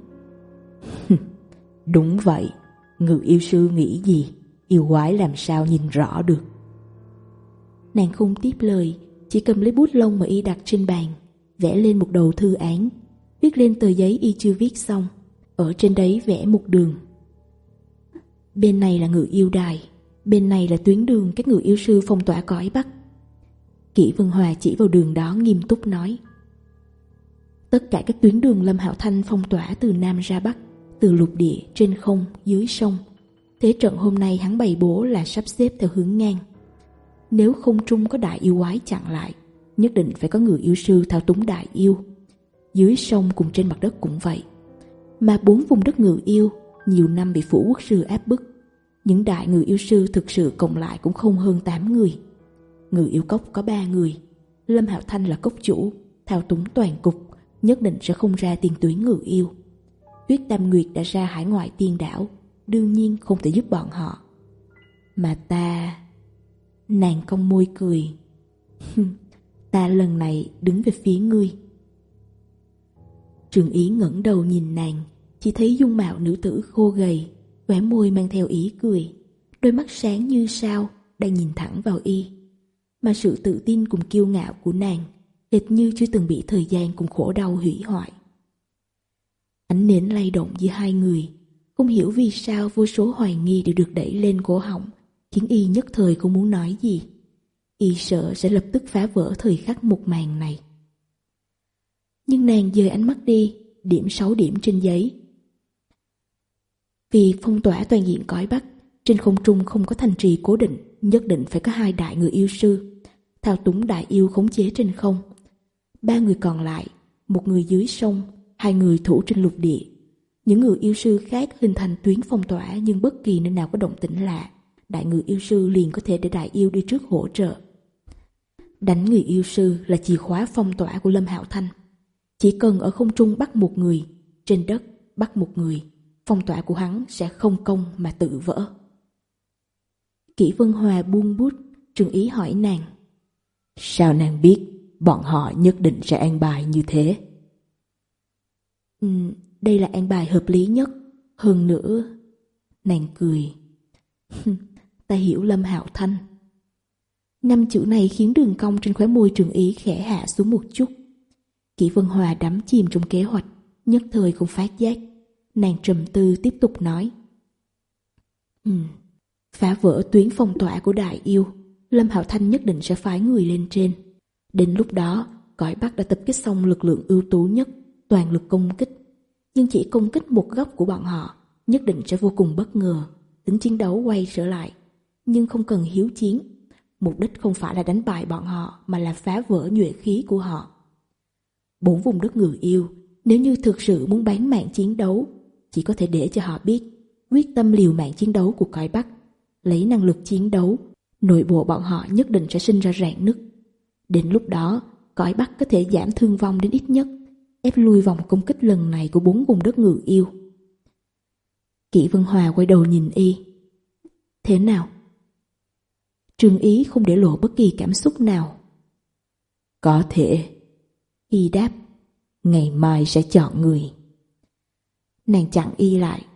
Đúng vậy, Ngự yêu sư nghĩ gì, Yêu quái làm sao nhìn rõ được. Nàng không tiếp lời, Chỉ cầm lấy bút lông mà y đặt trên bàn, Vẽ lên một đầu thư án, Viết lên tờ giấy y chưa viết xong, Ở trên đấy vẽ một đường. Bên này là ngự yêu đài, Bên này là tuyến đường các ngự yêu sư phong tỏa cõi Bắc. Kỷ Vân Hòa chỉ vào đường đó nghiêm túc nói. Tất cả các tuyến đường Lâm Hạo Thanh phong tỏa từ Nam ra Bắc Từ lục địa, trên không, dưới sông. Thế trận hôm nay hắn bày bố là sắp xếp theo hướng ngang. Nếu không trung có đại yêu quái chặn lại Nhất định phải có người yêu sư thao túng đại yêu. Dưới sông cùng trên mặt đất cũng vậy. Mà bốn vùng đất người yêu Nhiều năm bị phủ quốc sư áp bức. Những đại người yêu sư thực sự cộng lại cũng không hơn 8 người. Người yêu cốc có ba người. Lâm Hạo Thanh là cốc chủ, Thao túng toàn cục, Nhất định sẽ không ra tiền tuyến ngự yêu. Tuyết Tam Nguyệt đã ra hải ngoại tiên đảo, Đương nhiên không thể giúp bọn họ. Mà ta, Nàng cong môi cười. Ta lần này đứng về phía ngươi. Trường Ý ngẩng đầu nhìn nàng, Chỉ thấy dung mạo nữ tử khô gầy, Khóe môi mang theo ý cười. Đôi mắt sáng như sao, Đang nhìn thẳng vào y mà sự tự tin cùng kiêu ngạo của nàng hệt như chưa từng bị thời gian cùng khổ đau hủy hoại. Ánh nến lay động giữa hai người, không hiểu vì sao vô số hoài nghi đều được đẩy lên cổ họng, khiến y nhất thời không muốn nói gì. Y sợ sẽ lập tức phá vỡ thời khắc một màn này. Nhưng nàng dời ánh mắt đi, điểm 6 điểm trên giấy. Vì phong tỏa toàn diện cõi Bắc, trên không trung không có thành trì cố định, nhất định phải có hai đại người yêu sư thao túng đại yêu khống chế trên không. Ba người còn lại, một người dưới sông, hai người thủ trên lục địa. Những người yêu sư khác hình thành tuyến phong tỏa nhưng bất kỳ nơi nào có động tĩnh lạ, đại người yêu sư liền có thể để đại yêu đi trước hỗ trợ. Đánh người yêu sư là chìa khóa phong tỏa của Lâm Hạo Thanh. Chỉ cần ở không trung bắt một người, trên đất bắt một người, phong tỏa của hắn sẽ không công mà tự vỡ. Kỷ Vân Hòa buông bút, trường ý hỏi nàng. Sao nàng biết bọn họ nhất định sẽ an bài như thế? Ừ, đây là an bài hợp lý nhất. Hơn nữa, nàng cười. Ta hiểu Lâm Hạo Thanh. Năm chữ này khiến đường cong trên khóe môi trường ý khẽ hạ xuống một chút. Kỷ Vân Hòa đắm chìm trong kế hoạch, nhất thời không phát giác. Nàng trầm tư tiếp tục nói. Ừ, phá vỡ tuyến phong tỏa của đại yêu Lâm Hạo Thanh nhất định sẽ phái người lên trên. Đến lúc đó, cõi Bắc đã tập kích xong lực lượng ưu tú nhất, toàn lực công kích. Nhưng chỉ công kích một góc của bọn họ, nhất định sẽ vô cùng bất ngờ. Tính chiến đấu quay trở lại, nhưng không cần hiếu chiến. Mục đích không phải là đánh bại bọn họ, mà là phá vỡ nhuệ khí của họ. Bốn vùng đất người yêu, nếu như thực sự muốn bán mạng chiến đấu, chỉ có thể để cho họ biết quyết tâm liều mạng chiến đấu của cõi Bắc, lấy năng lực chiến đấu nội bộ bọn họ nhất định sẽ sinh ra rạn nứt. Đến lúc đó, cõi Bắc có thể giảm thương vong đến ít nhất, ép lui vòng công kích lần này của bốn vùng đất ngự yêu. Kỷ Vân Hòa quay đầu nhìn y. Thế nào? Trương Ý không để lộ bất kỳ cảm xúc nào. Có thể. Y đáp, ngày mai sẽ chọn người. Nàng chặn y lại.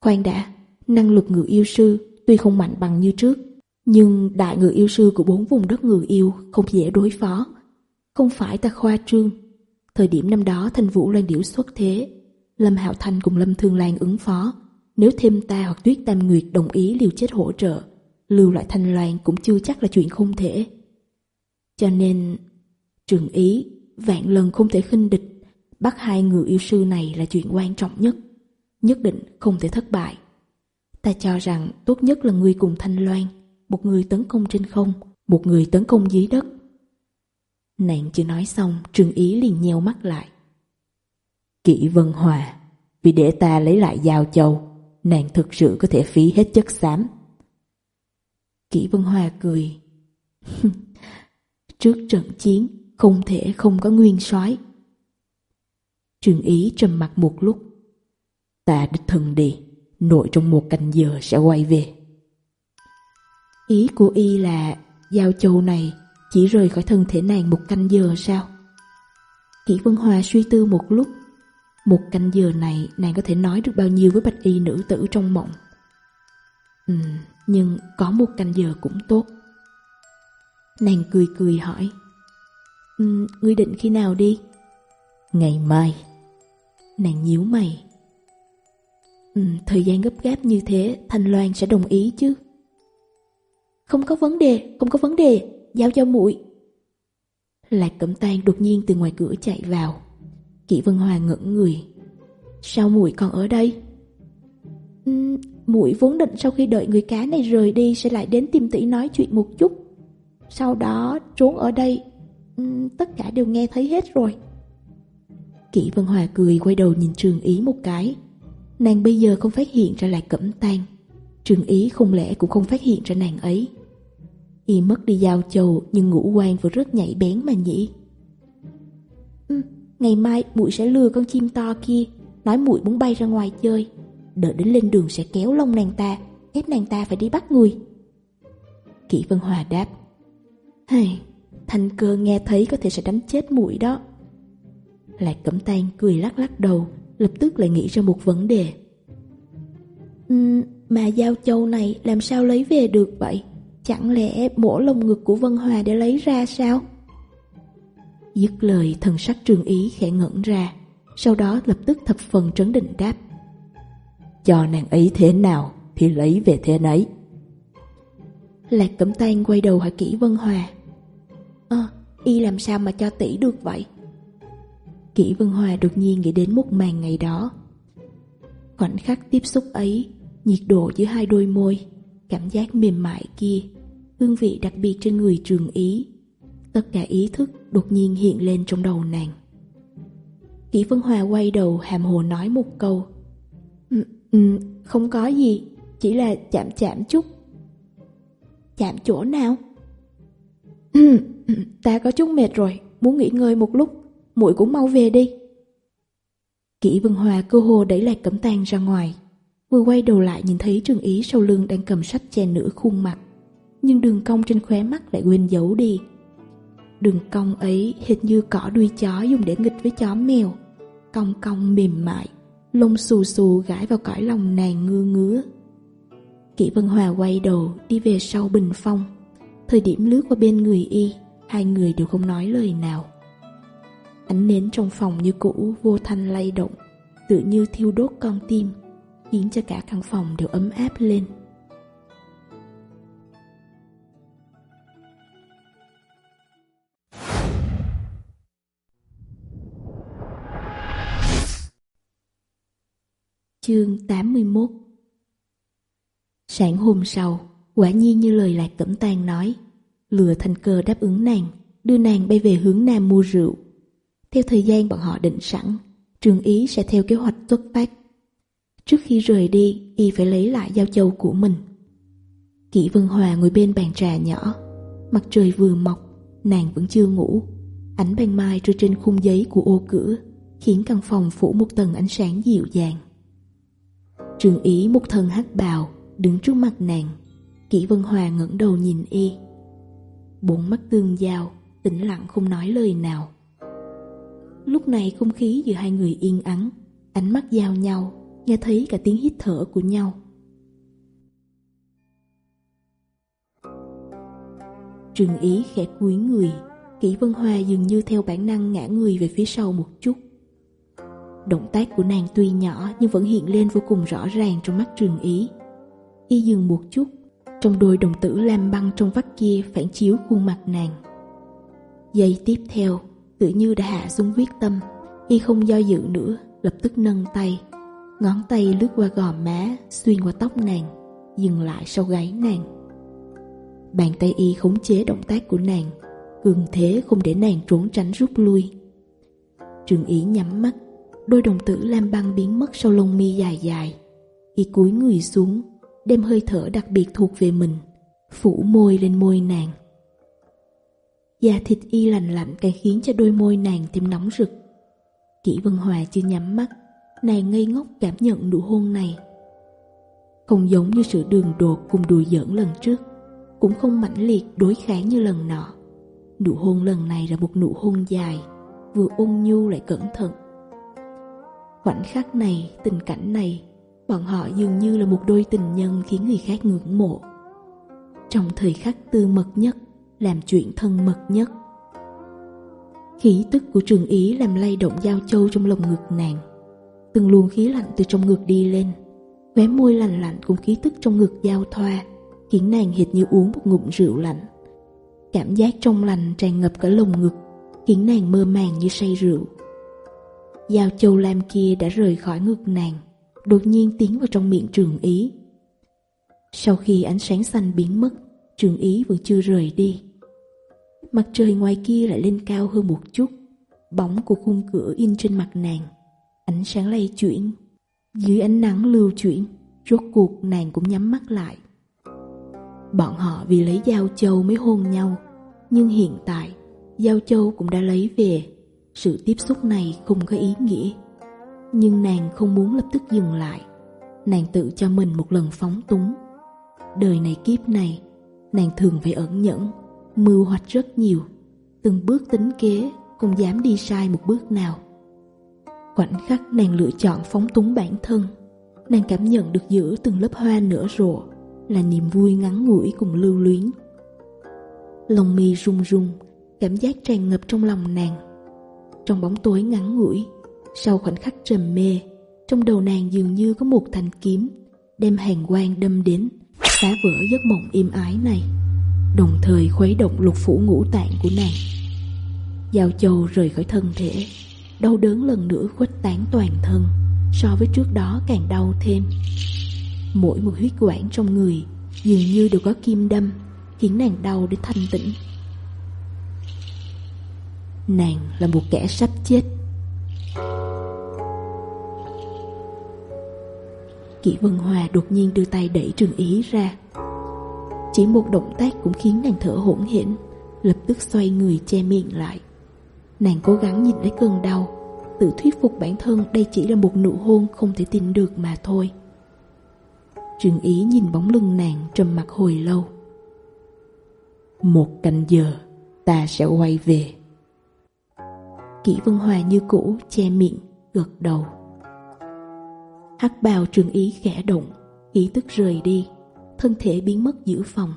Khoan đã, năng lực ngự yêu sư tuy không mạnh bằng như trước, nhưng đại người yêu sư của bốn vùng đất người yêu không dễ đối phó. Không phải ta khoa trương. Thời điểm năm đó Thanh Vũ Loan Điểu xuất thế, Lâm Hạo Thanh cùng Lâm Thương Lan ứng phó. Nếu thêm ta hoặc Tuyết Tam Nguyệt đồng ý liều chết hỗ trợ, lưu lại Thanh Loan cũng chưa chắc là chuyện không thể. Cho nên, trường ý, vạn lần không thể khinh địch, bắt hai người yêu sư này là chuyện quan trọng nhất. Nhất định không thể thất bại. Ta cho rằng tốt nhất là ngươi cùng Thanh Loan một người tấn công trên không, một người tấn công dưới đất. Nàng chưa nói xong, Trương Ý liền nheo mắt lại. Kỷ Vân Hòa, vì để ta lấy lại giao châu, nàng thực sự có thể phí hết chất xám. Kỷ Vân Hòa cười. Trước trận chiến, không thể không có nguyên soái. Trương Ý trầm mặt một lúc. Ta đích thân đi, nội trong một canh giờ sẽ quay về. Ý của y là giao châu này chỉ rời khỏi thân thể nàng một canh giờ sao? Kỷ Vân Hòa suy tư một lúc. Một canh giờ này nàng có thể nói được bao nhiêu với bạch y nữ tử trong mộng. Ừ, nhưng có một canh giờ cũng tốt. Nàng cười cười hỏi. Ừ, ngươi định khi nào đi? Ngày mai. Nàng nhíu mày. Ừ, thời gian gấp gáp như thế Thanh Loan sẽ đồng ý chứ? Không có vấn đề, không có vấn đề, giao cho muội Lạc Cẩm tan đột nhiên từ ngoài cửa chạy vào. kỵ Vân Hòa ngẩn người. Sao muội còn ở đây? Uhm, vốn định sau khi đợi người cá này rời đi sẽ lại đến tìm tỷ nói chuyện một chút. Sau đó trốn ở đây, uhm, tất cả đều nghe thấy hết rồi. kỵ Vân Hòa cười quay đầu nhìn Trường Ý một cái. Nàng bây giờ không phát hiện ra lại cẩm tan Trương Ý không lẽ cũng không phát hiện ra nàng ấy? Y mất đi giao chầu Nhưng ngũ quan vừa rất nhạy bén mà nhỉ? Ừ, Ngày mai muội sẽ lừa con chim to kia Nói muội muốn bay ra ngoài chơi. Đợi đến lên đường sẽ kéo lông nàng ta Ép nàng ta phải đi bắt người. Kỷ Vân Hòa đáp Hây, Thanh cơ nghe thấy có thể sẽ đánh chết muội đó. Lại Cẩm Tan cười lắc lắc đầu Lập tức lại nghĩ ra một vấn đề. Ừ, mà giao châu này làm sao lấy về được vậy? Chẳng lẽ mổ lồng ngực của Vân Hòa để lấy ra sao? Dứt lời thần sắc trương ý khẽ ngẩn ra Sau đó lập tức thập phần trấn định đáp Cho nàng ấy thế nào thì lấy về thế nấy Lạc cẩm tan quay đầu hỏi kỹ Vân Hòa Ơ, y làm sao mà cho tỷ được vậy? Kỷ Vân Hòa đột nhiên nghĩ đến một màn ngày đó Khoảnh khắc tiếp xúc ấy nhiệt độ giữa hai đôi môi, cảm giác mềm mại kia, hương vị đặc biệt trên người trường ý. Tất cả ý thức đột nhiên hiện lên trong đầu nàng. Kỷ Vân Hòa quay đầu hàm hồ nói một câu. Ừ, ừ, không có gì, chỉ là chạm chạm chút. Chạm chỗ nào? Ừ, ta có chút mệt rồi, muốn nghỉ ngơi một lúc, muội cũng mau về đi. Kỷ Vân Hòa cơ hồ đẩy Lạc Cẩm Tàn ra ngoài, Vừa quay đầu lại nhìn thấy Trương Ý sau lưng đang cầm sách che nửa khuôn mặt. Nhưng đường cong trên khóe mắt lại quên giấu đi. Đường cong ấy hệt như cỏ đuôi chó dùng để nghịch với chó mèo. Cong cong mềm mại, Lông xù xù gãi vào cõi lòng nàng ngưa ngứa. Kỷ Vân Hòa quay đầu đi về sau bình phong. Thời điểm lướt qua bên người y, Hai người đều không nói lời nào. Ánh nến trong phòng như cũ vô thanh lay động Tự như thiêu đốt con tim khiến cho cả căn phòng đều ấm áp lên. Chương 81 Sáng hôm sau, quả nhiên như lời Lạc Cẩm Tàng nói, lừa thành cơ đáp ứng nàng, đưa nàng bay về hướng Nam mua rượu. Theo thời gian bọn họ định sẵn, trường ý sẽ theo kế hoạch xuất phát. Trước khi rời đi, y phải lấy lại dao châu của mình. Kỷ Vân Hòa ngồi bên bàn trà nhỏ. Mặt trời vừa mọc, nàng vẫn chưa ngủ. Ánh ban mai rơi trên khung giấy của ô cửa, khiến căn phòng phủ một tầng ánh sáng dịu dàng. Trường ý một thân hát bào, đứng trước mặt nàng. Kỷ Vân Hòa ngẩng đầu nhìn y. Bốn mắt tương giao, tĩnh lặng không nói lời nào. Lúc này không khí giữa hai người yên ắng, ánh mắt giao nhau nghe thấy cả tiếng hít thở của nhau. Trường Ý khẽ cúi người, kỹ Vân Hoa dường như theo bản năng ngã người về phía sau một chút. Động tác của nàng tuy nhỏ nhưng vẫn hiện lên vô cùng rõ ràng trong mắt Trường Ý. Y dừng một chút, trong đôi đồng tử lam băng trong vắt kia phản chiếu khuôn mặt nàng. Giây tiếp theo, tự như đã hạ xuống quyết tâm, y không do dự nữa, lập tức nâng tay, Ngón tay lướt qua gò má, xuyên qua tóc nàng, dừng lại sau gáy nàng. Bàn tay y khống chế động tác của nàng, cường thế không để nàng trốn tránh rút lui. Trường ý nhắm mắt, đôi đồng tử lam băng biến mất sau lông mi dài dài. Y cúi người xuống, đem hơi thở đặc biệt thuộc về mình, phủ môi lên môi nàng. Da thịt y lành lạnh càng khiến cho đôi môi nàng thêm nóng rực. Kỷ Vân Hòa chưa nhắm mắt, nàng ngây ngốc cảm nhận nụ hôn này. Không giống như sự đường đột cùng đùa giỡn lần trước, cũng không mãnh liệt đối kháng như lần nọ. Nụ hôn lần này là một nụ hôn dài, vừa ôn nhu lại cẩn thận. Khoảnh khắc này, tình cảnh này, bọn họ dường như là một đôi tình nhân khiến người khác ngưỡng mộ. Trong thời khắc tư mật nhất, làm chuyện thân mật nhất. Khí tức của trường ý làm lay động giao châu trong lồng ngực nàng từng luồng khí lạnh từ trong ngực đi lên. Khóe môi lạnh lạnh cùng khí tức trong ngực giao thoa, khiến nàng hệt như uống một ngụm rượu lạnh. Cảm giác trong lành tràn ngập cả lồng ngực, khiến nàng mơ màng như say rượu. Giao châu lam kia đã rời khỏi ngực nàng, đột nhiên tiến vào trong miệng trường ý. Sau khi ánh sáng xanh biến mất, trường ý vẫn chưa rời đi. Mặt trời ngoài kia lại lên cao hơn một chút, bóng của khung cửa in trên mặt nàng. Ánh sáng lây chuyển, dưới ánh nắng lưu chuyển, rốt cuộc nàng cũng nhắm mắt lại. Bọn họ vì lấy Giao Châu mới hôn nhau, nhưng hiện tại Giao Châu cũng đã lấy về. Sự tiếp xúc này không có ý nghĩa. Nhưng nàng không muốn lập tức dừng lại. Nàng tự cho mình một lần phóng túng. Đời này kiếp này, nàng thường phải ẩn nhẫn, mưu hoạch rất nhiều. Từng bước tính kế, không dám đi sai một bước nào. Khoảnh khắc nàng lựa chọn phóng túng bản thân, Nàng cảm nhận được giữa từng lớp hoa nở rộ Là niềm vui ngắn ngủi cùng lưu luyến. Lòng mi rung rung Cảm giác tràn ngập trong lòng nàng. Trong bóng tối ngắn ngủi, Sau khoảnh khắc trầm mê, Trong đầu nàng dường như có một thanh kiếm Đem hàng quang đâm đến, Phá vỡ giấc mộng im ái này. Đồng thời khuấy động lục phủ ngũ tạng của nàng. Giao châu rời khỏi thân thể. Đau đớn lần nữa khuếch tán toàn thân, So với trước đó càng đau thêm. Mỗi một huyết quản trong người Dường như đều có kim đâm, Khiến nàng đau đến thanh tĩnh. Nàng là một kẻ sắp chết. Kỷ Vân Hòa đột nhiên đưa tay đẩy Trường Ý ra. Chỉ một động tác cũng khiến nàng thở hỗn hển, Lập tức xoay người che miệng lại. Nàng cố gắng nhìn lấy cơn đau. Tự thuyết phục bản thân đây chỉ là một nụ hôn không thể tin được mà thôi. Trương Ý nhìn bóng lưng nàng trầm mặt hồi lâu. Một canh giờ, ta sẽ quay về. Kỷ Vân Hòa như cũ che miệng, gật đầu. Hắc bào Trương Ý khẽ động, Ý tức rời đi, Thân thể biến mất giữa phòng.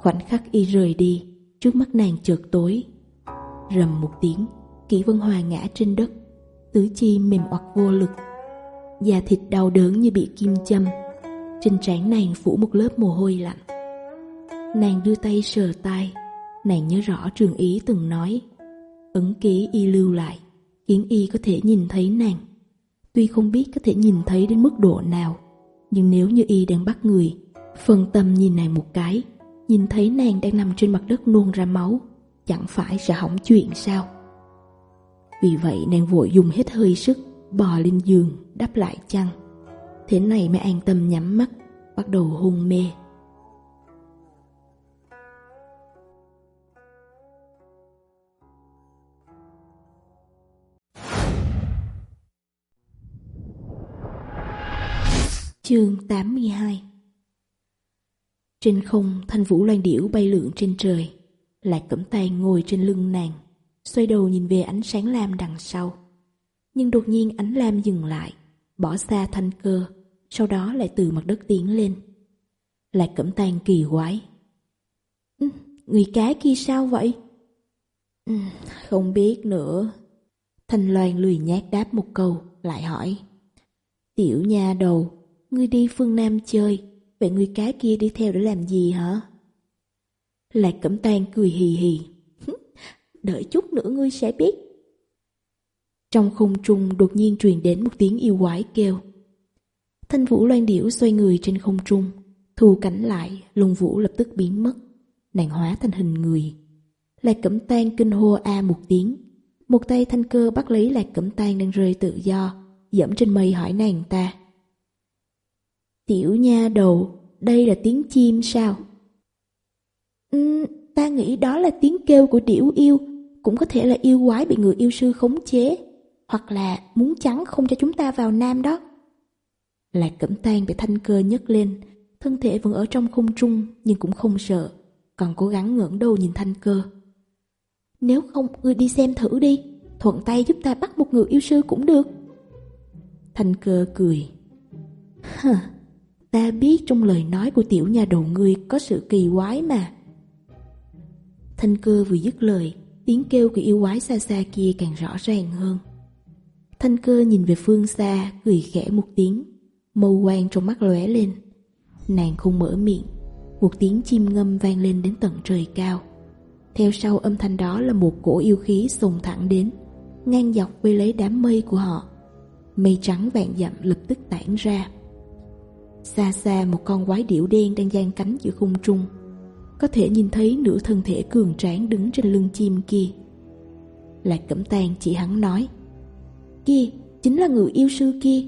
Khoảnh khắc y rời đi, Trước mắt nàng chợt tối. Rầm một tiếng, Kỷ Vân Hòa ngã trên đất, tứ chi mềm oặt vô lực. Da thịt đau đớn như bị kim châm, trên trán nàng phủ một lớp mồ hôi lạnh. Nàng đưa tay sờ tay, nàng nhớ rõ trường ý từng nói. ấn ký y lưu lại, khiến y có thể nhìn thấy nàng. Tuy không biết có thể nhìn thấy đến mức độ nào, nhưng nếu như y đang bắt người, phân tâm nhìn nàng một cái, nhìn thấy nàng đang nằm trên mặt đất nuôn ra máu, chẳng phải sẽ hỏng chuyện sao? Vì vậy nàng vội dùng hết hơi sức, bò lên giường, đắp lại chăn. Thế này mới an tâm nhắm mắt, bắt đầu hôn mê. Chương 82 Trên không, thanh vũ loan điểu bay lượn trên trời Lạc cẩm tay ngồi trên lưng nàng, xoay đầu nhìn về ánh sáng lam đằng sau. Nhưng đột nhiên ánh lam dừng lại, bỏ xa thanh cơ, sau đó lại từ mặt đất tiến lên. Lạc cẩm tàn kỳ quái. Ừ, người cá kia sao vậy? Ừ, không biết nữa. Thanh Loan lười nhát đáp một câu, lại hỏi. Tiểu nha đầu, ngươi đi phương Nam chơi, vậy người cá kia đi theo để làm gì hả? Lạc Cẩm tan cười hì hì. Đợi chút nữa ngươi sẽ biết. Trong không trung đột nhiên truyền đến một tiếng yêu quái kêu. Thanh vũ loan điểu xoay người trên không trung, thu cảnh lại, lông vũ lập tức biến mất. Nàng hóa thành hình người. Lạc Cẩm tan kinh hô a một tiếng. Một tay thanh cơ bắt lấy Lạc Cẩm tan đang rơi tự do, dẫm trên mây hỏi nàng ta. Tiểu nha đầu, đây là tiếng chim sao? Um, ta nghĩ đó là tiếng kêu của điểu yêu, cũng có thể là yêu quái bị người yêu sư khống chế, hoặc là muốn trắng không cho chúng ta vào nam đó. Lạc cẩm tan bị thanh cơ nhấc lên, thân thể vẫn ở trong không trung nhưng cũng không sợ, còn cố gắng ngưỡng đầu nhìn thanh cơ. Nếu không, ngươi đi xem thử đi, thuận tay giúp ta bắt một người yêu sư cũng được. Thanh cơ cười. Hờ, ta biết trong lời nói của tiểu nhà đầu ngươi có sự kỳ quái mà. Thanh cơ vừa dứt lời, tiếng kêu của yêu quái xa xa kia càng rõ ràng hơn. Thanh cơ nhìn về phương xa, cười khẽ một tiếng, mâu quang trong mắt lóe lên. Nàng không mở miệng, một tiếng chim ngâm vang lên đến tận trời cao. Theo sau âm thanh đó là một cổ yêu khí sùng thẳng đến, ngang dọc quay lấy đám mây của họ. Mây trắng vạn dặm lập tức tản ra. Xa xa một con quái điểu đen đang giang cánh giữa khung trung, có thể nhìn thấy nửa thân thể cường tráng đứng trên lưng chim kia. Lạc Cẩm tàng chỉ hắn nói, kia, chính là người yêu sư kia.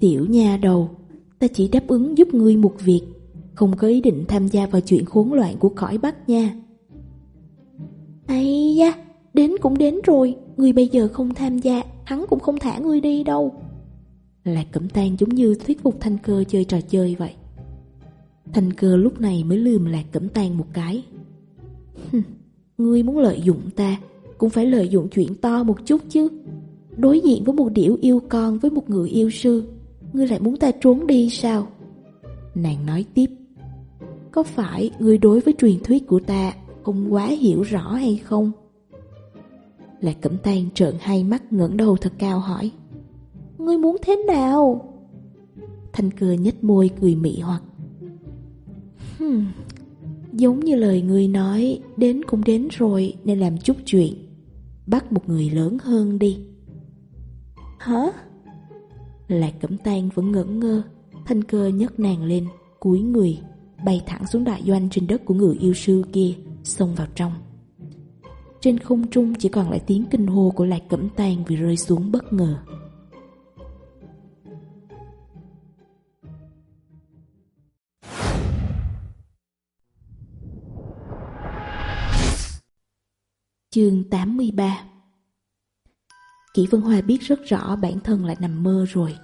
Tiểu nha đầu, ta chỉ đáp ứng giúp ngươi một việc, không có ý định tham gia vào chuyện khốn loạn của cõi Bắc nha. Ây da, đến cũng đến rồi, người bây giờ không tham gia, hắn cũng không thả ngươi đi đâu. Lạc Cẩm tàng giống như thuyết phục Thanh Cơ chơi trò chơi vậy. Thanh cơ lúc này mới lườm lạc cẩm tan một cái. Ngươi muốn lợi dụng ta, cũng phải lợi dụng chuyện to một chút chứ. Đối diện với một điểu yêu con với một người yêu sư, ngươi lại muốn ta trốn đi sao? Nàng nói tiếp. Có phải ngươi đối với truyền thuyết của ta không quá hiểu rõ hay không? Lạc Cẩm Tan trợn hai mắt ngẩng đầu thật cao hỏi Ngươi muốn thế nào? Thanh cơ nhếch môi cười mị hoặc hmm, Giống như lời người nói Đến cũng đến rồi nên làm chút chuyện. Bắt một người lớn hơn đi. Hả? Lạc Cẩm Tan vẫn ngẩn ngơ Thanh cơ nhấc nàng lên cúi người Bay thẳng xuống đại doanh trên đất của người yêu sư kia Xông vào trong. Trên không trung chỉ còn lại tiếng kinh hô của Lạc Cẩm Tan Vì rơi xuống bất ngờ. Chương 83 Kỷ Vân Hoa biết rất rõ bản thân lại nằm mơ rồi.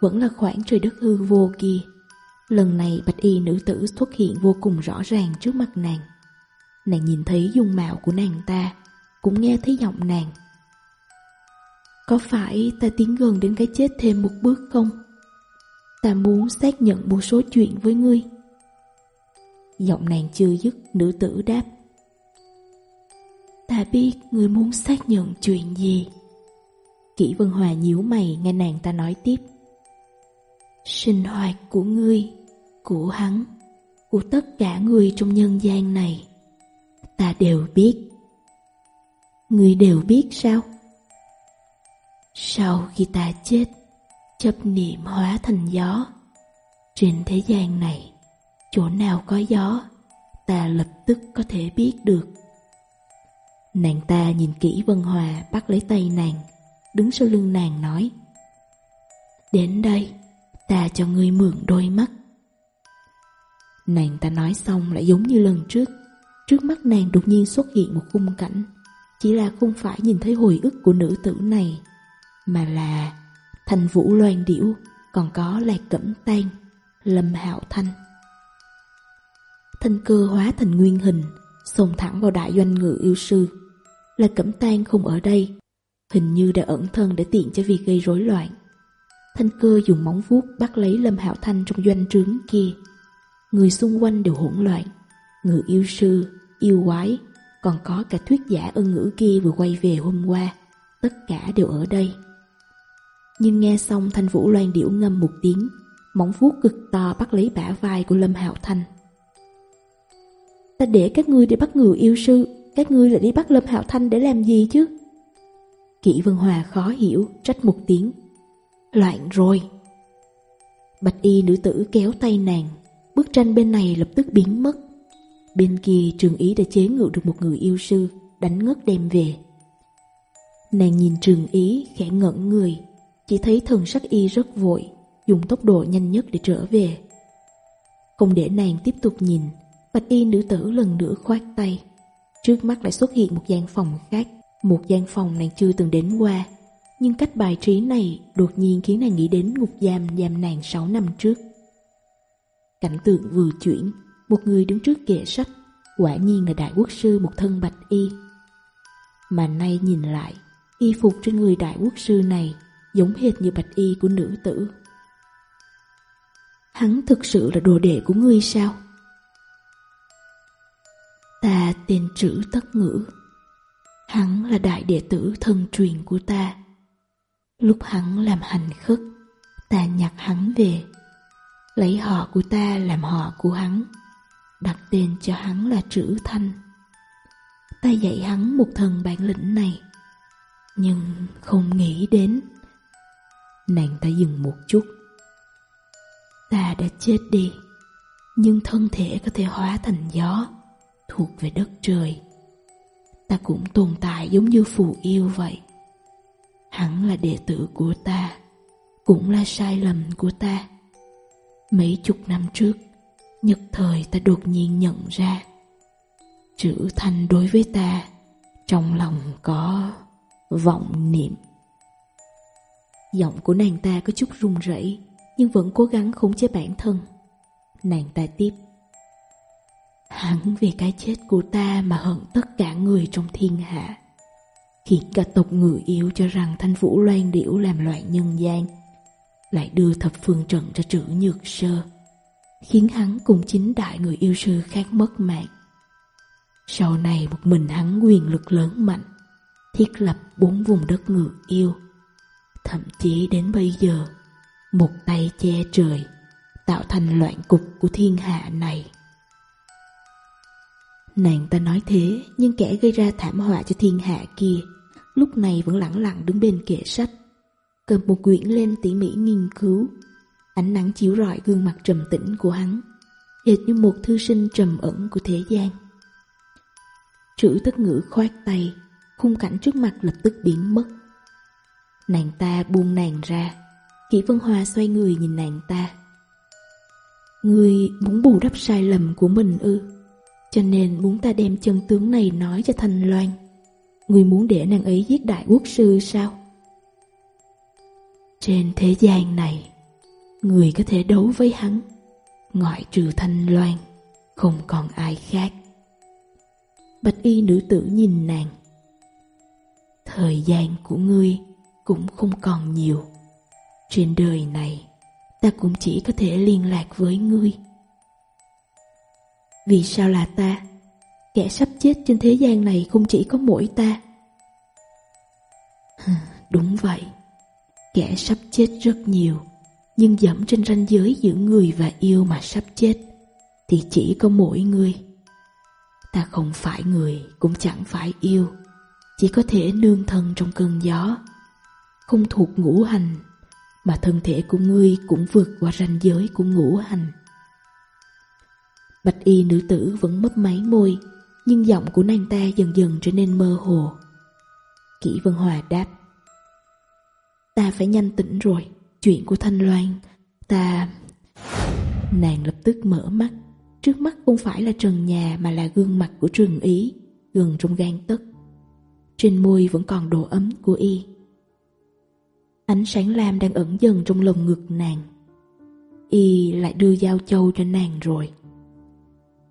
Vẫn là khoảng trời đất hư vô kia. Lần này bạch y nữ tử xuất hiện vô cùng rõ ràng trước mặt nàng. Nàng nhìn thấy dung mạo của nàng ta Cũng nghe thấy giọng nàng. Có phải ta tiến gần đến cái chết thêm một bước không? Ta muốn xác nhận một số chuyện với ngươi. Giọng nàng chưa dứt, nữ tử đáp. Ta biết ngươi muốn xác nhận chuyện gì. Kỷ Vân Hòa nhíu mày nghe nàng ta nói tiếp. Sinh hoạt của ngươi, của hắn, của tất cả người trong nhân gian này Ta đều biết. Ngươi đều biết sao? Sau khi ta chết Chấp niệm hóa thành gió Trên thế gian này Chỗ nào có gió Ta lập tức có thể biết được. Nàng ta nhìn kỹ Vân Hòa bắt lấy tay nàng, đứng sau lưng nàng nói Đến đây, ta cho ngươi mượn đôi mắt. Nàng ta nói xong lại giống như lần trước, trước mắt nàng đột nhiên xuất hiện một khung cảnh, chỉ là không phải nhìn thấy hồi ức của nữ tử này, mà là thành vũ loan điểu, còn có lạc cẩm tan, lâm hạo thanh. Thanh cơ hóa thành nguyên hình, sồn thẳng vào đại doanh ngự yêu sư là Cẩm Tang không ở đây, hình như đã ẩn thân để tiện cho việc gây rối loạn. Thanh cơ dùng móng vuốt bắt lấy Lâm Hạo Thanh trong doanh trướng kia. Người xung quanh đều hỗn loạn, người yêu sư, yêu quái, còn có cả thuyết giả ân ngữ kia vừa quay về hôm qua, tất cả đều ở đây. Nhưng nghe xong Thanh Vũ Loan điểu ngâm một tiếng, móng vuốt cực to bắt lấy bả vai của Lâm Hạo Thanh. Ta để các ngươi đi bắt người yêu sư các ngươi lại đi bắt Lâm Hạo Thanh để làm gì chứ? Kỷ Vân Hòa khó hiểu, trách một tiếng. Loạn rồi. Bạch y nữ tử kéo tay nàng, bức tranh bên này lập tức biến mất. Bên kia trường ý đã chế ngự được một người yêu sư, đánh ngất đem về. Nàng nhìn trường ý khẽ ngẩn người, chỉ thấy thần sắc y rất vội, dùng tốc độ nhanh nhất để trở về. Không để nàng tiếp tục nhìn, bạch y nữ tử lần nữa khoát tay. Trước mắt lại xuất hiện một gian phòng khác. Một gian phòng nàng chưa từng đến qua. Nhưng cách bài trí này đột nhiên khiến nàng nghĩ đến ngục giam giam nàng 6 năm trước. Cảnh tượng vừa chuyển, Một người đứng trước kệ sách, Quả nhiên là đại quốc sư một thân bạch y. Mà nay nhìn lại, Y phục trên người đại quốc sư này Giống hệt như bạch y của nữ tử. Hắn thực sự là đồ đệ của ngươi sao? Ta tên trữ tất ngữ. Hắn là đại đệ tử thân truyền của ta. Lúc hắn làm hành khất, ta nhặt hắn về. Lấy họ của ta làm họ của hắn. Đặt tên cho hắn là trữ thanh. Ta dạy hắn một thần bản lĩnh này. Nhưng không nghĩ đến. Nàng ta dừng một chút. Ta đã chết đi, nhưng thân thể có thể hóa thành gió thuộc về đất trời. Ta cũng tồn tại giống như phù yêu vậy. Hắn là đệ tử của ta, cũng là sai lầm của ta. Mấy chục năm trước nhất thời ta đột nhiên nhận ra, chữ thanh đối với ta trong lòng có vọng niệm. Giọng của nàng ta có chút run rẩy, nhưng vẫn cố gắng khống chế bản thân. Nàng ta tiếp Hắn vì cái chết của ta mà hận tất cả người trong thiên hạ. Khiến cả tộc người yêu cho rằng Thanh Vũ loan điểu làm loại nhân gian, Lại đưa thập phương trận ra trữ nhược sơ, Khiến hắn cùng chính đại người yêu sư khác mất mạng. Sau này một mình hắn quyền lực lớn mạnh, Thiết lập bốn vùng đất người yêu. Thậm chí đến bây giờ, Một tay che trời, Tạo thành loạn cục của thiên hạ này. Nàng ta nói thế, nhưng kẻ gây ra thảm họa cho thiên hạ kia, lúc này vẫn lặng lặng đứng bên kệ sách. Cầm một quyển lên tỉ mỉ nghiên cứu, ánh nắng chiếu rọi gương mặt trầm tĩnh của hắn, hệt như một thư sinh trầm ẩn của thế gian. chữ tất ngữ khoát tay, khung cảnh trước mặt lập tức biến mất. Nàng ta buông nàng ra, Kỷ Vân Hoa xoay người nhìn nàng ta. người muốn bù đắp sai lầm của mình ư? Cho nên muốn ta đem chân tướng này nói cho Thanh Loan. Người muốn để nàng ấy giết đại quốc sư sao? Trên thế gian này, Người có thể đấu với hắn, Ngoại trừ Thanh Loan, Không còn ai khác. Bạch y nữ tử nhìn nàng. Thời gian của ngươi cũng không còn nhiều. Trên đời này, Ta cũng chỉ có thể liên lạc với ngươi. Vì sao là ta? Kẻ sắp chết trên thế gian này không chỉ có mỗi ta. Đúng vậy, kẻ sắp chết rất nhiều, nhưng dẫm trên ranh giới giữa người và yêu mà sắp chết, thì chỉ có mỗi người. Ta không phải người, cũng chẳng phải yêu, chỉ có thể nương thân trong cơn gió. Không thuộc ngũ hành, mà thân thể của ngươi cũng vượt qua ranh giới của ngũ hành. Bạch y nữ tử vẫn mấp máy môi, nhưng giọng của nàng ta dần dần trở nên mơ hồ. Kỷ Vân Hòa đáp Ta phải nhanh tỉnh rồi, chuyện của Thanh Loan, ta... Nàng lập tức mở mắt, trước mắt không phải là trần nhà mà là gương mặt của trường ý, gần trong gan tức Trên môi vẫn còn độ ấm của y. Ánh sáng lam đang ẩn dần trong lồng ngực nàng. Y lại đưa dao châu cho nàng rồi.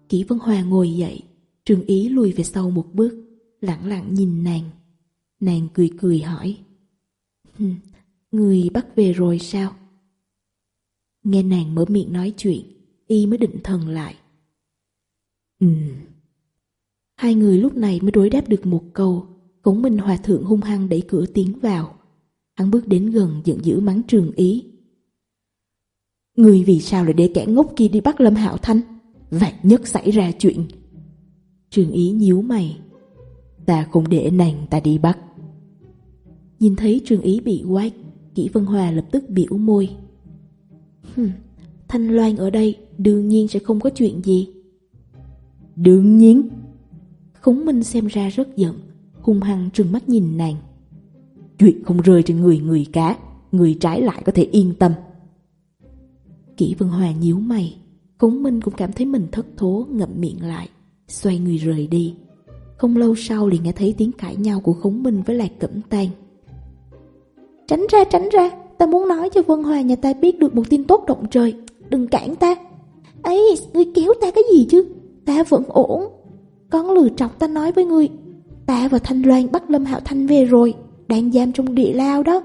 Kỷ Vân Hòa ngồi dậy, trường Ý lùi về sau một bước, lặng lặng nhìn nàng. Nàng cười cười hỏi, Người bắt về rồi sao? Nghe nàng mở miệng nói chuyện, Y mới định thần lại. Ừ. Hai người lúc này mới đối đáp được một câu, Cống Minh Hòa Thượng hung hăng đẩy cửa tiến vào. Hắn bước đến gần giận dữ mắng trường ý. Người vì sao lại để kẻ ngốc kia đi bắt Lâm Hạo Thanh? vạn nhất xảy ra chuyện. Trường Ý nhíu mày, ta không để nàng ta đi bắt. Nhìn thấy Trường Ý bị quát, Kỷ Vân Hòa lập tức biểu môi. Hừm, Thanh Loan ở đây đương nhiên sẽ không có chuyện gì. Đương nhiên. Khống Minh xem ra rất giận, hung hăng trừng mắt nhìn nàng. Chuyện không rơi trên người người cá, người trái lại có thể yên tâm. Kỷ Vân Hòa nhíu mày, Cống Minh cũng cảm thấy mình thất thố, ngậm miệng lại, Xoay người rời đi. Không lâu sau liền nghe thấy tiếng cãi nhau của Khống Minh với Lạc Cẩm Tang. Tránh ra tránh ra, Ta muốn nói cho Vân Hòa nhà ta biết được một tin tốt động trời. Đừng cản ta. Ấy, ngươi kéo ta cái gì chứ? Ta vẫn ổn. Con lừa trọc ta nói với ngươi. Ta và Thanh Loan bắt Lâm Hạo Thanh về rồi. Đang giam trong địa lao đó.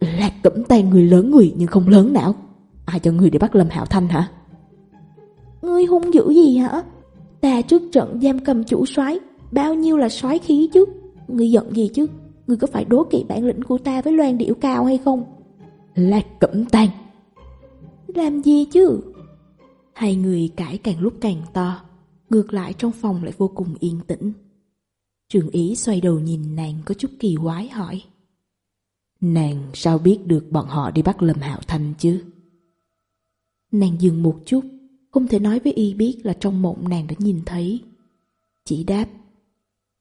Lạc cẩm tay người lớn người nhưng không lớn não. Ai cho ngươi đi bắt Lâm Hạo Thanh hả? Ngươi hung dữ gì hả? Ta trước trận giam cầm chủ soái bao nhiêu là soái khí chứ? Ngươi giận gì chứ? Ngươi có phải đố kỵ bản lĩnh của ta với loan điệu cao hay không? Là cẩm tang. Làm gì chứ? Hai người cãi càng lúc càng to, ngược lại trong phòng lại vô cùng yên tĩnh. Trường ý xoay đầu nhìn nàng có chút kỳ quái hỏi. Nàng sao biết được bọn họ đi bắt Lâm Hạo Thanh chứ? Nàng dừng một chút, không thể nói với y biết là trong mộng nàng đã nhìn thấy. Chỉ đáp,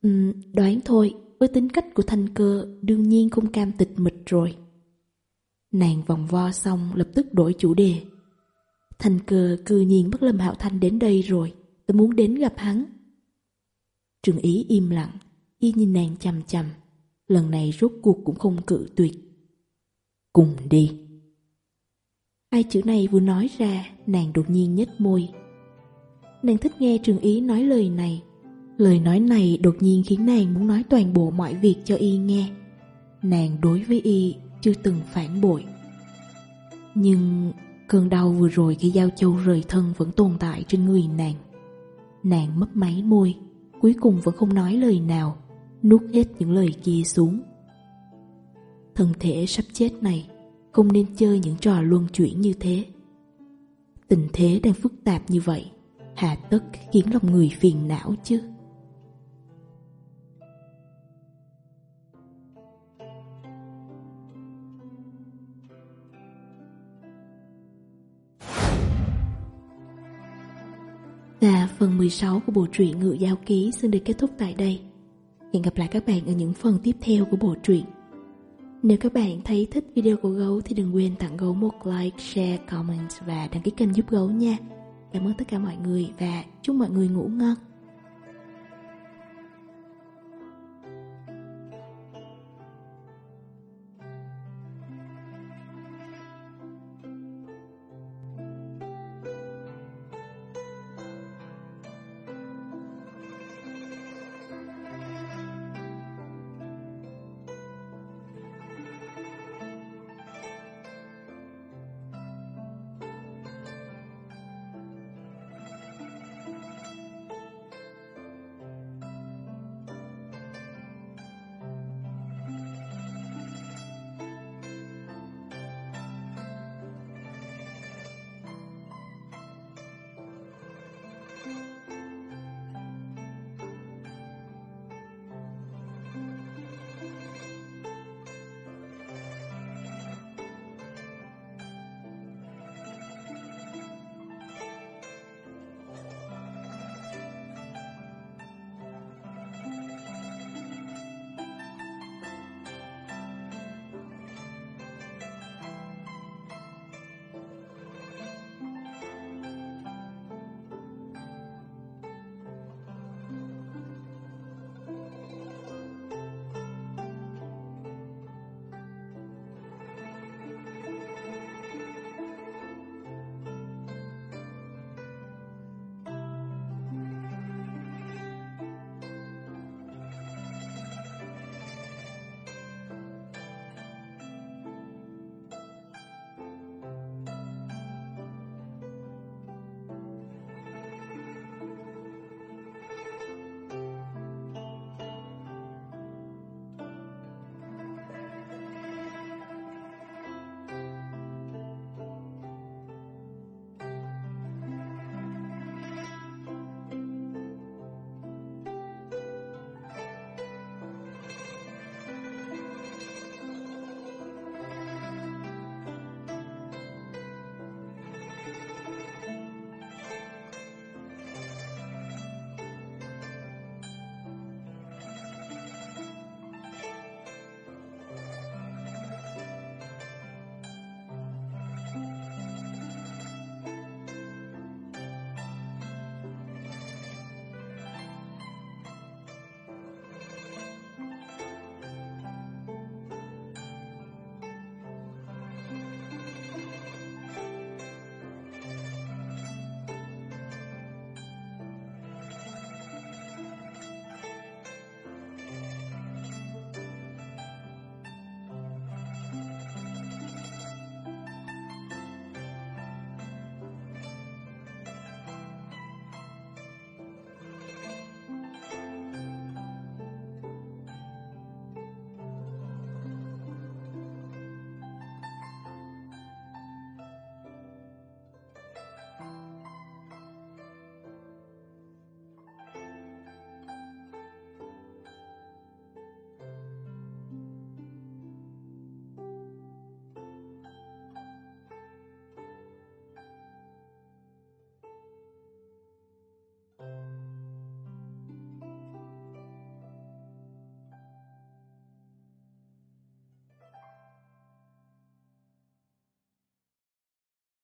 um, đoán thôi, với tính cách của thanh cơ đương nhiên không cam tịch mịch rồi. Nàng vòng vo xong lập tức đổi chủ đề. Thanh cơ cư nhiên bất Lâm Hạo Thanh đến đây rồi, tôi muốn đến gặp hắn. Trường ý im lặng, y nhìn nàng chằm chằm, lần này rốt cuộc cũng không cự tuyệt. Cùng đi. Hai chữ này vừa nói ra, Nàng đột nhiên nhếch môi. Nàng thích nghe trường ý nói lời này. Lời nói này đột nhiên khiến nàng muốn nói toàn bộ mọi việc cho y nghe. Nàng đối với y chưa từng phản bội. Nhưng cơn đau vừa rồi khi Giao Châu rời thân vẫn tồn tại trên người nàng. Nàng mất máy môi, Cuối cùng vẫn không nói lời nào, Nuốt hết những lời kia xuống. Thân thể sắp chết này không nên chơi những trò luân chuyển như thế. Tình thế đang phức tạp như vậy, hà tất khiến lòng người phiền não chứ? Và phần 16 của bộ truyện Ngự Giao Ký xin được kết thúc tại đây. Hẹn gặp lại các bạn ở những phần tiếp theo của bộ truyện. Nếu các bạn thấy thích video của Gấu thì đừng quên tặng Gấu một like, share, comment và đăng ký kênh giúp Gấu nha. Cảm ơn tất cả mọi người và chúc mọi người ngủ ngon.